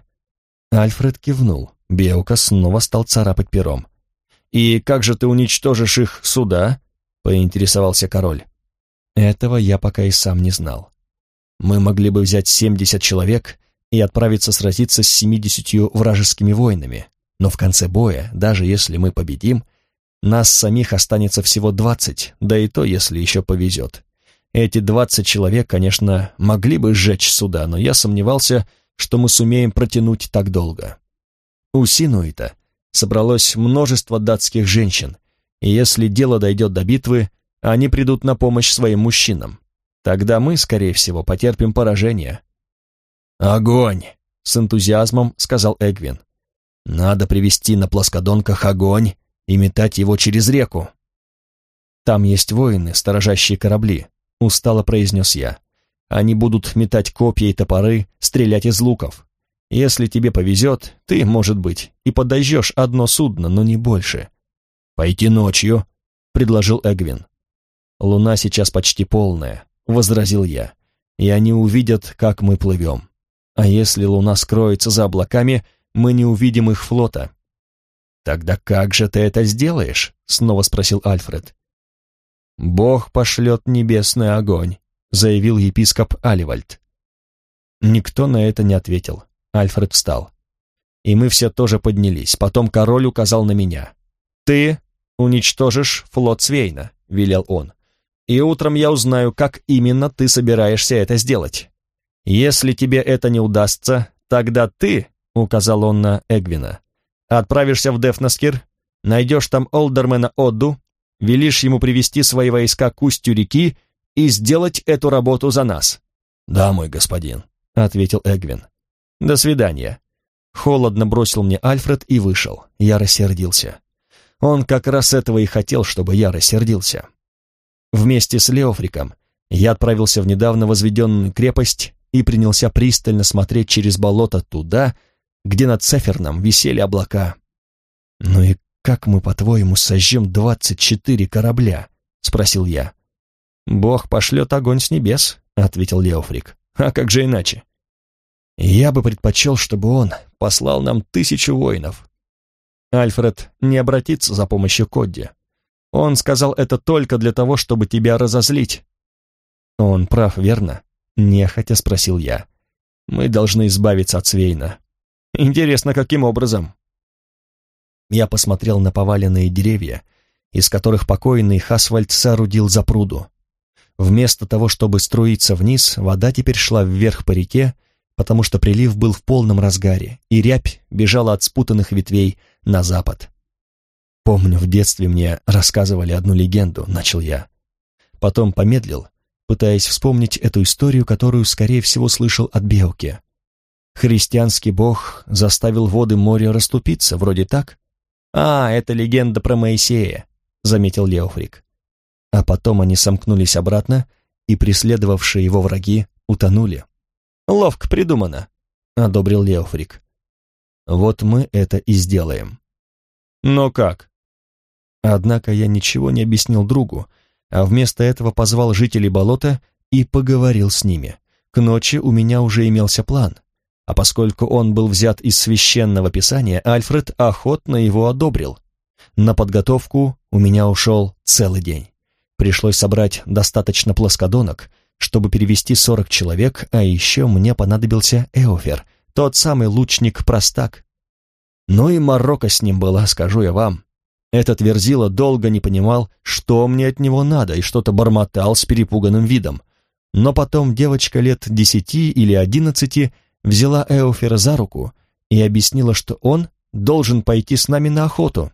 [SPEAKER 2] Альфред кивнул. Беука снова стал царапать пером. «И как же ты уничтожишь их суда?» — поинтересовался король. Этого я пока и сам не знал. Мы могли бы взять семьдесят человек и отправиться сразиться с семидесятью вражескими воинами, но в конце боя, даже если мы победим, нас самих останется всего двадцать, да и то, если еще повезет. Эти двадцать человек, конечно, могли бы сжечь суда, но я сомневался, что мы сумеем протянуть так долго. У Синуита собралось множество датских женщин, и если дело дойдет до битвы, они придут на помощь своим мужчинам. Тогда мы, скорее всего, потерпим поражение.
[SPEAKER 1] «Огонь!» — с энтузиазмом сказал Эгвин. «Надо привести на плоскодонках огонь и метать его через реку.
[SPEAKER 2] Там есть воины, сторожащие корабли, устало произнес я. Они будут метать копья и топоры, стрелять из луков. Если тебе повезет, ты, может быть, и подожжешь одно судно, но не больше.
[SPEAKER 1] Пойти ночью, предложил Эгвин.
[SPEAKER 2] Луна сейчас почти полная, возразил я, и они увидят, как мы плывем. А если луна скроется за облаками, мы не увидим их флота.
[SPEAKER 1] «Тогда как же ты это сделаешь?» — снова спросил Альфред.
[SPEAKER 2] «Бог пошлет небесный огонь», — заявил епископ Аливальд. Никто на это не ответил. Альфред встал. И мы все тоже поднялись. Потом король указал на меня. «Ты уничтожишь флот Свейна», — велел он. «И утром я узнаю, как именно ты собираешься это сделать. Если тебе это не удастся, тогда ты», — указал он на Эгвина, Отправишься в Дефнаскир, найдешь там Олдермена Одду, велишь ему привести свои войска к устью реки и сделать эту работу за нас».
[SPEAKER 1] «Да, мой господин», —
[SPEAKER 2] ответил Эгвин. «До свидания». Холодно бросил мне Альфред и вышел. Я рассердился. Он как раз этого и хотел, чтобы я рассердился. Вместе с Леофриком я отправился в недавно возведенную крепость и принялся пристально смотреть через болото туда, где над Цеферном висели облака. «Ну и как мы, по-твоему, сожжем двадцать четыре корабля?» — спросил я. «Бог пошлет огонь с небес», — ответил Леофрик. «А как же иначе?» «Я бы предпочел, чтобы он послал нам тысячу воинов». Альфред не обратится за помощью Кодди. Он сказал это только для того, чтобы тебя разозлить. Он прав, верно? Нехотя спросил я. Мы должны избавиться от Свейна. Интересно, каким образом? Я посмотрел на поваленные деревья, из которых покойный Хасвальд соорудил запруду. Вместо того, чтобы струиться вниз, вода теперь шла вверх по реке, потому что прилив был в полном разгаре, и рябь бежала от спутанных ветвей на запад. Помню, в детстве мне рассказывали одну легенду, начал я. Потом помедлил, пытаясь вспомнить эту историю, которую, скорее всего, слышал от Белки. Христианский бог заставил воды моря расступиться, вроде так? А, это легенда про Моисея, заметил Леофрик. А потом они сомкнулись обратно, и преследовавшие его враги утонули.
[SPEAKER 1] «Ловко придумано», — одобрил Леофрик.
[SPEAKER 2] «Вот мы это и сделаем».
[SPEAKER 1] «Но как?»
[SPEAKER 2] Однако я ничего не объяснил другу, а вместо этого позвал жителей болота и поговорил с ними. К ночи у меня уже имелся план, а поскольку он был взят из священного писания, Альфред охотно его одобрил. На подготовку у меня ушел целый день. Пришлось собрать достаточно плоскодонок, чтобы перевести сорок человек, а еще мне понадобился Эофер, тот самый лучник-простак. Ну и Марокко с ним была, скажу я вам. Этот Верзила долго не понимал, что мне от него надо, и что-то бормотал с перепуганным видом. Но потом девочка лет десяти или одиннадцати взяла Эофера за руку и объяснила, что он должен пойти с нами на охоту.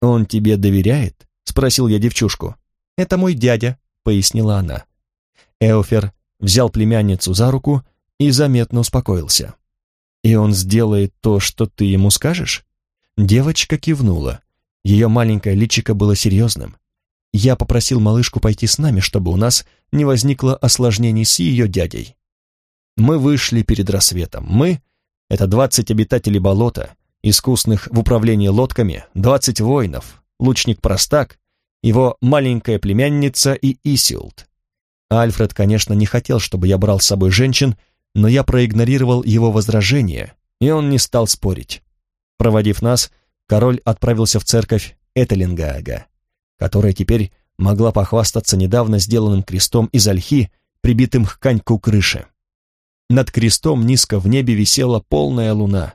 [SPEAKER 2] «Он тебе доверяет?» — спросил я девчушку. «Это мой дядя», — пояснила она. Эофер взял племянницу за руку и заметно успокоился. «И он сделает то, что ты ему скажешь?» Девочка кивнула. Ее маленькое личико было серьезным. Я попросил малышку пойти с нами, чтобы у нас не возникло осложнений с ее дядей. Мы вышли перед рассветом. Мы — это двадцать обитателей болота, искусных в управлении лодками, двадцать воинов, лучник-простак, его маленькая племянница и Исилд. Альфред, конечно, не хотел, чтобы я брал с собой женщин, но я проигнорировал его возражение, и он не стал спорить. Проводив нас, король отправился в церковь Этелингаага, которая теперь могла похвастаться недавно сделанным крестом из ольхи, прибитым к коньку крыши. Над крестом низко в небе висела полная луна.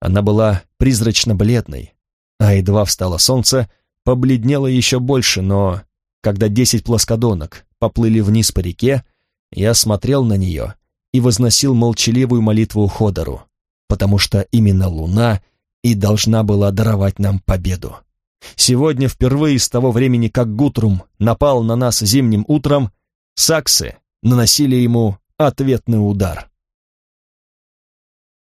[SPEAKER 2] Она была призрачно-бледной, а едва встало солнце, побледнело еще больше, но когда десять плоскодонок поплыли вниз по реке, я смотрел на нее и возносил молчаливую молитву Ходору, потому что именно луна и должна была даровать нам победу. Сегодня впервые с того времени, как Гутрум напал на нас зимним утром, саксы наносили ему ответный удар.